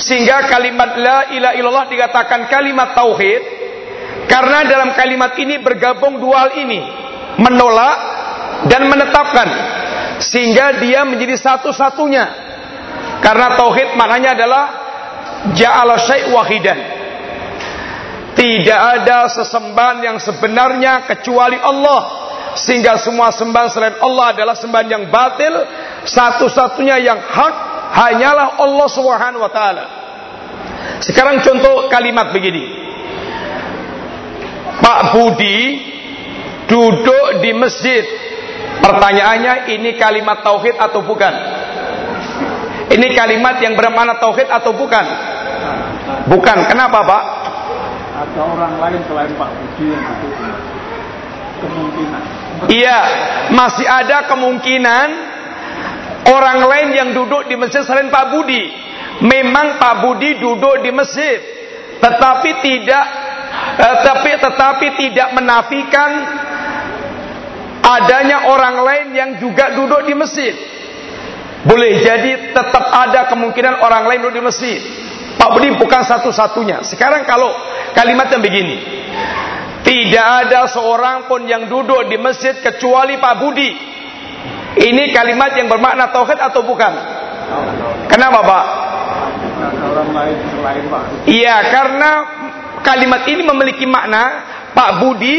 Sehingga kalimat la ilaha illallah dikatakan kalimat tauhid. Karena dalam kalimat ini bergabung dua hal ini. Menolak dan menetapkan. Sehingga dia menjadi satu-satunya. Karena tauhid maknanya adalah ja'ala syai' wahidan. Tidak ada sesembahan yang sebenarnya kecuali Allah. Sehingga semua sembahan selain Allah adalah sembahan yang batil. Satu-satunya yang hak hanyalah Allah Subhanahu wa taala. Sekarang contoh kalimat begini. Pak Budi duduk di masjid. Pertanyaannya ini kalimat tauhid atau bukan? Ini kalimat yang bermakna tauhid atau bukan? Bukan. Kenapa, Pak? Ada orang lain selain Pak Budi yang itu. Iya, masih ada kemungkinan orang lain yang duduk di masjid selain Pak Budi. Memang Pak Budi duduk di masjid, tetapi tidak eh, tapi tetapi tidak menafikan adanya orang lain yang juga duduk di masjid. Boleh jadi tetap ada kemungkinan orang lain duduk di masjid. Pak Budi bukan satu-satunya. Sekarang kalau kalimat yang begini. Tidak ada seorang pun yang duduk di masjid kecuali Pak Budi. Ini kalimat yang bermakna tauhid atau bukan? Kenapa Pak? Iya karena kalimat ini memiliki makna Pak Budi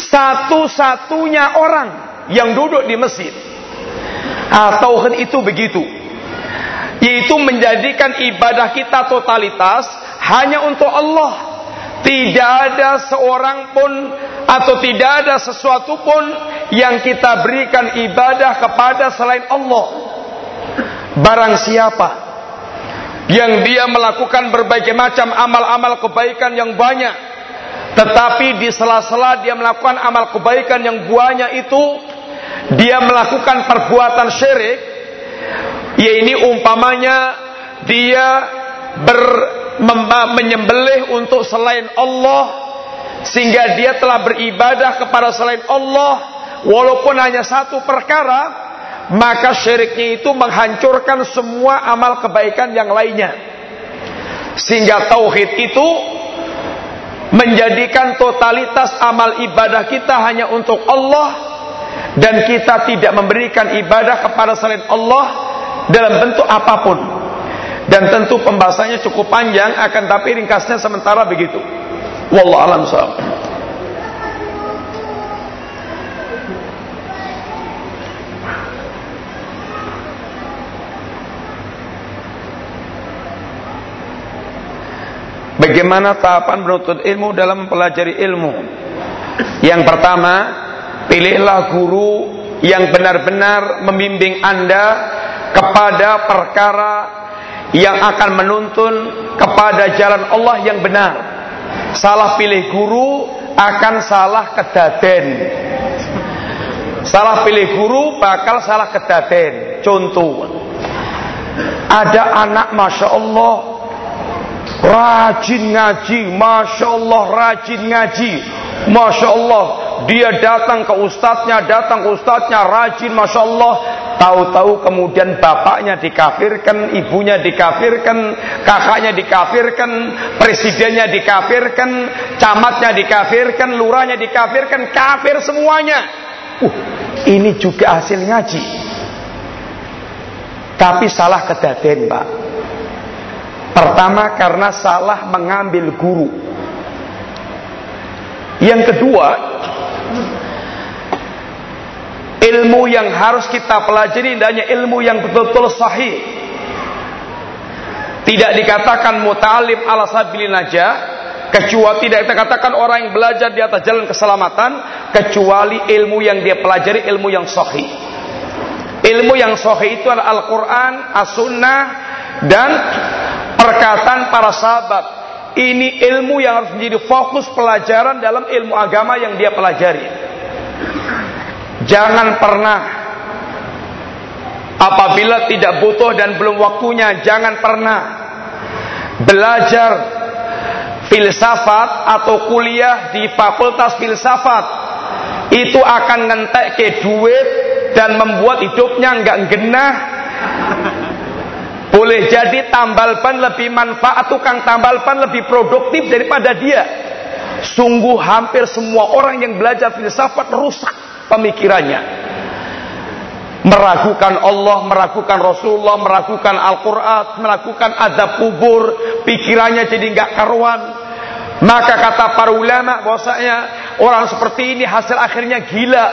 satu-satunya orang yang duduk di masjid. Ah, tauhid itu begitu. Yaitu menjadikan ibadah kita totalitas hanya untuk Allah tidak ada seorang pun atau tidak ada sesuatu pun yang kita berikan ibadah kepada selain Allah. Barang siapa yang dia melakukan berbagai macam amal-amal kebaikan yang banyak, tetapi di sela-sela dia melakukan amal kebaikan yang banyak itu, dia melakukan perbuatan syirik, ya ini umpamanya dia ber menyembelih untuk selain Allah sehingga dia telah beribadah kepada selain Allah walaupun hanya satu perkara maka syiriknya itu menghancurkan semua amal kebaikan yang lainnya. Sehingga tauhid itu menjadikan totalitas amal ibadah kita hanya untuk Allah dan kita tidak memberikan ibadah kepada selain Allah dalam bentuk apa pun dan tentu pembahasannya cukup panjang akan tapi ringkasnya sementara begitu. Wallahu alam sahab. Bagaimana tahapan menuntut ilmu dalam mempelajari ilmu? Yang pertama, pilihlah guru yang benar-benar membimbing Anda kepada perkara yang akan menuntun kepada jalan Allah yang benar. Salah pilih guru akan salah kedaden. Salah pilih guru bakal salah kedaden. Contoh, ada anak masya Allah rajin ngaji, masya Allah rajin ngaji, masya Allah dia datang ke ustadznya, datang ke ustadznya rajin, masya Allah Tahu-tahu kemudian bapaknya dikafirkan, ibunya dikafirkan, kakaknya dikafirkan, presidennya dikafirkan, camatnya dikafirkan, lurahnya dikafirkan, kafir semuanya. Uh, ini juga hasil ngaji. Tapi salah kedaden, Pak. Pertama karena salah mengambil guru. Yang kedua, Ilmu yang harus kita pelajari hanya ilmu yang betul-betul sahih. Tidak dikatakan mutalim ala sabilin aja, kecuali tidak kita katakan orang yang belajar di atas jalan keselamatan, kecuali ilmu yang dia pelajari ilmu yang sahih. Ilmu yang sahih itu adalah Al-Quran, As-Sunnah, dan perkataan para sahabat. Ini ilmu yang harus menjadi fokus pelajaran dalam ilmu agama yang dia pelajari. Jangan pernah apabila tidak butuh dan belum waktunya, jangan pernah belajar filsafat atau kuliah di fakultas filsafat. Itu akan ngentek ke duit dan membuat hidupnya nggak genah. Boleh jadi tambal ban lebih manfaat, tukang tambal ban lebih produktif daripada dia. Sungguh hampir semua orang yang belajar filsafat rusak pemikirannya meragukan Allah, meragukan Rasulullah, meragukan Al-Quran, meragukan azab kubur, pikirannya jadi nggak karuan. Maka kata para ulama bahwasanya orang seperti ini hasil akhirnya gila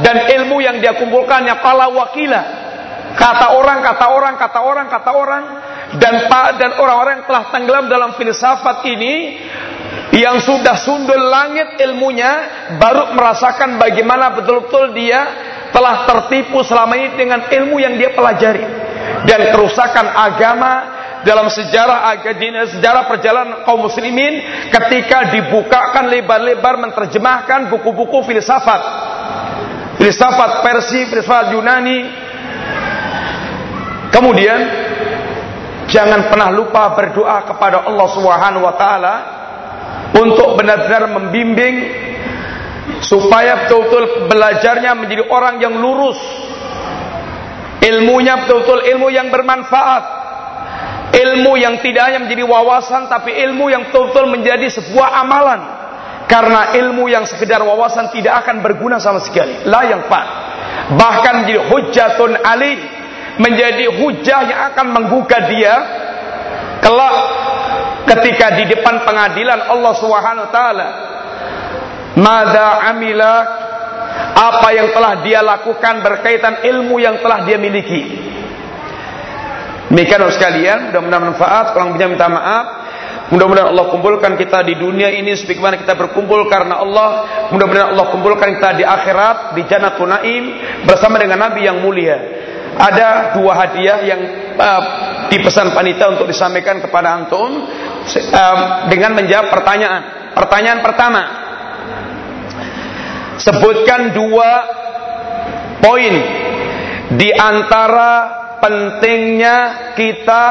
dan ilmu yang dia kumpulkannya pala wakila. Kata orang, kata orang, kata orang, kata orang dan dan orang-orang yang telah tenggelam dalam filsafat ini yang sudah sundul langit ilmunya baru merasakan bagaimana betul-betul dia telah tertipu selama ini dengan ilmu yang dia pelajari dan kerusakan agama dalam sejarah sejarah perjalanan kaum muslimin ketika dibukakan lebar-lebar menerjemahkan buku-buku filsafat. Filsafat Persia, filsafat Yunani. Kemudian jangan pernah lupa berdoa kepada Allah Subhanahu wa taala untuk benar-benar membimbing supaya betul-betul belajarnya menjadi orang yang lurus. Ilmunya betul-betul ilmu yang bermanfaat. Ilmu yang tidak hanya menjadi wawasan tapi ilmu yang betul-betul menjadi sebuah amalan. Karena ilmu yang sekedar wawasan tidak akan berguna sama sekali. La yang pak bahkan menjadi hujatun ali menjadi hujah yang akan menggugah dia. Kelak ketika di depan pengadilan Allah Subhanahu wa taala Mada amila apa yang telah dia lakukan berkaitan ilmu yang telah dia miliki. Demikian sekalian, mudah-mudahan manfaat. Kalau punya minta maaf. Mudah-mudahan Allah kumpulkan kita di dunia ini sebagaimana kita berkumpul karena Allah. Mudah-mudahan Allah kumpulkan kita di akhirat di Jannatul Naim bersama dengan Nabi yang mulia. Ada dua hadiah yang uh, dipesan panitia untuk disampaikan kepada antum dengan menjawab pertanyaan. Pertanyaan pertama, sebutkan dua poin di antara pentingnya kita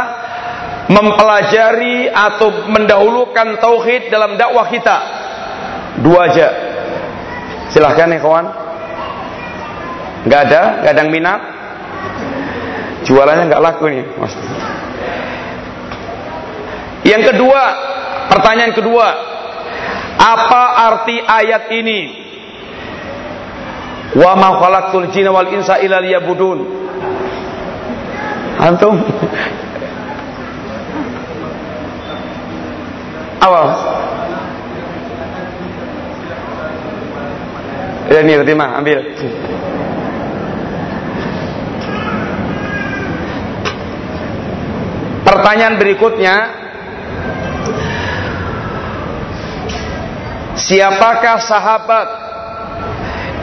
mempelajari atau mendahulukan tauhid dalam dakwah kita. Dua aja. Silahkan ya kawan. Gak ada, gak ada yang minat. Jualannya gak laku nih, mas. Yang kedua, pertanyaan kedua, apa arti ayat ini? Wa ma khalaqtul jinna wal insa illa liyabudun. Antum? Awal. Ya ini terima, ambil. Pertanyaan berikutnya Siapakah sahabat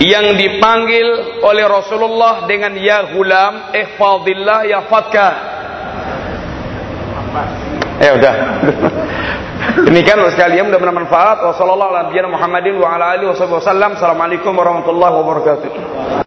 yang dipanggil oleh Rasulullah dengan ya gulam ihfadillah ya fatka? Ya udah. <laughs> Demikian sekalian mudah bermanfaat. Wassalamualaikum warahmatullahi wabarakatuh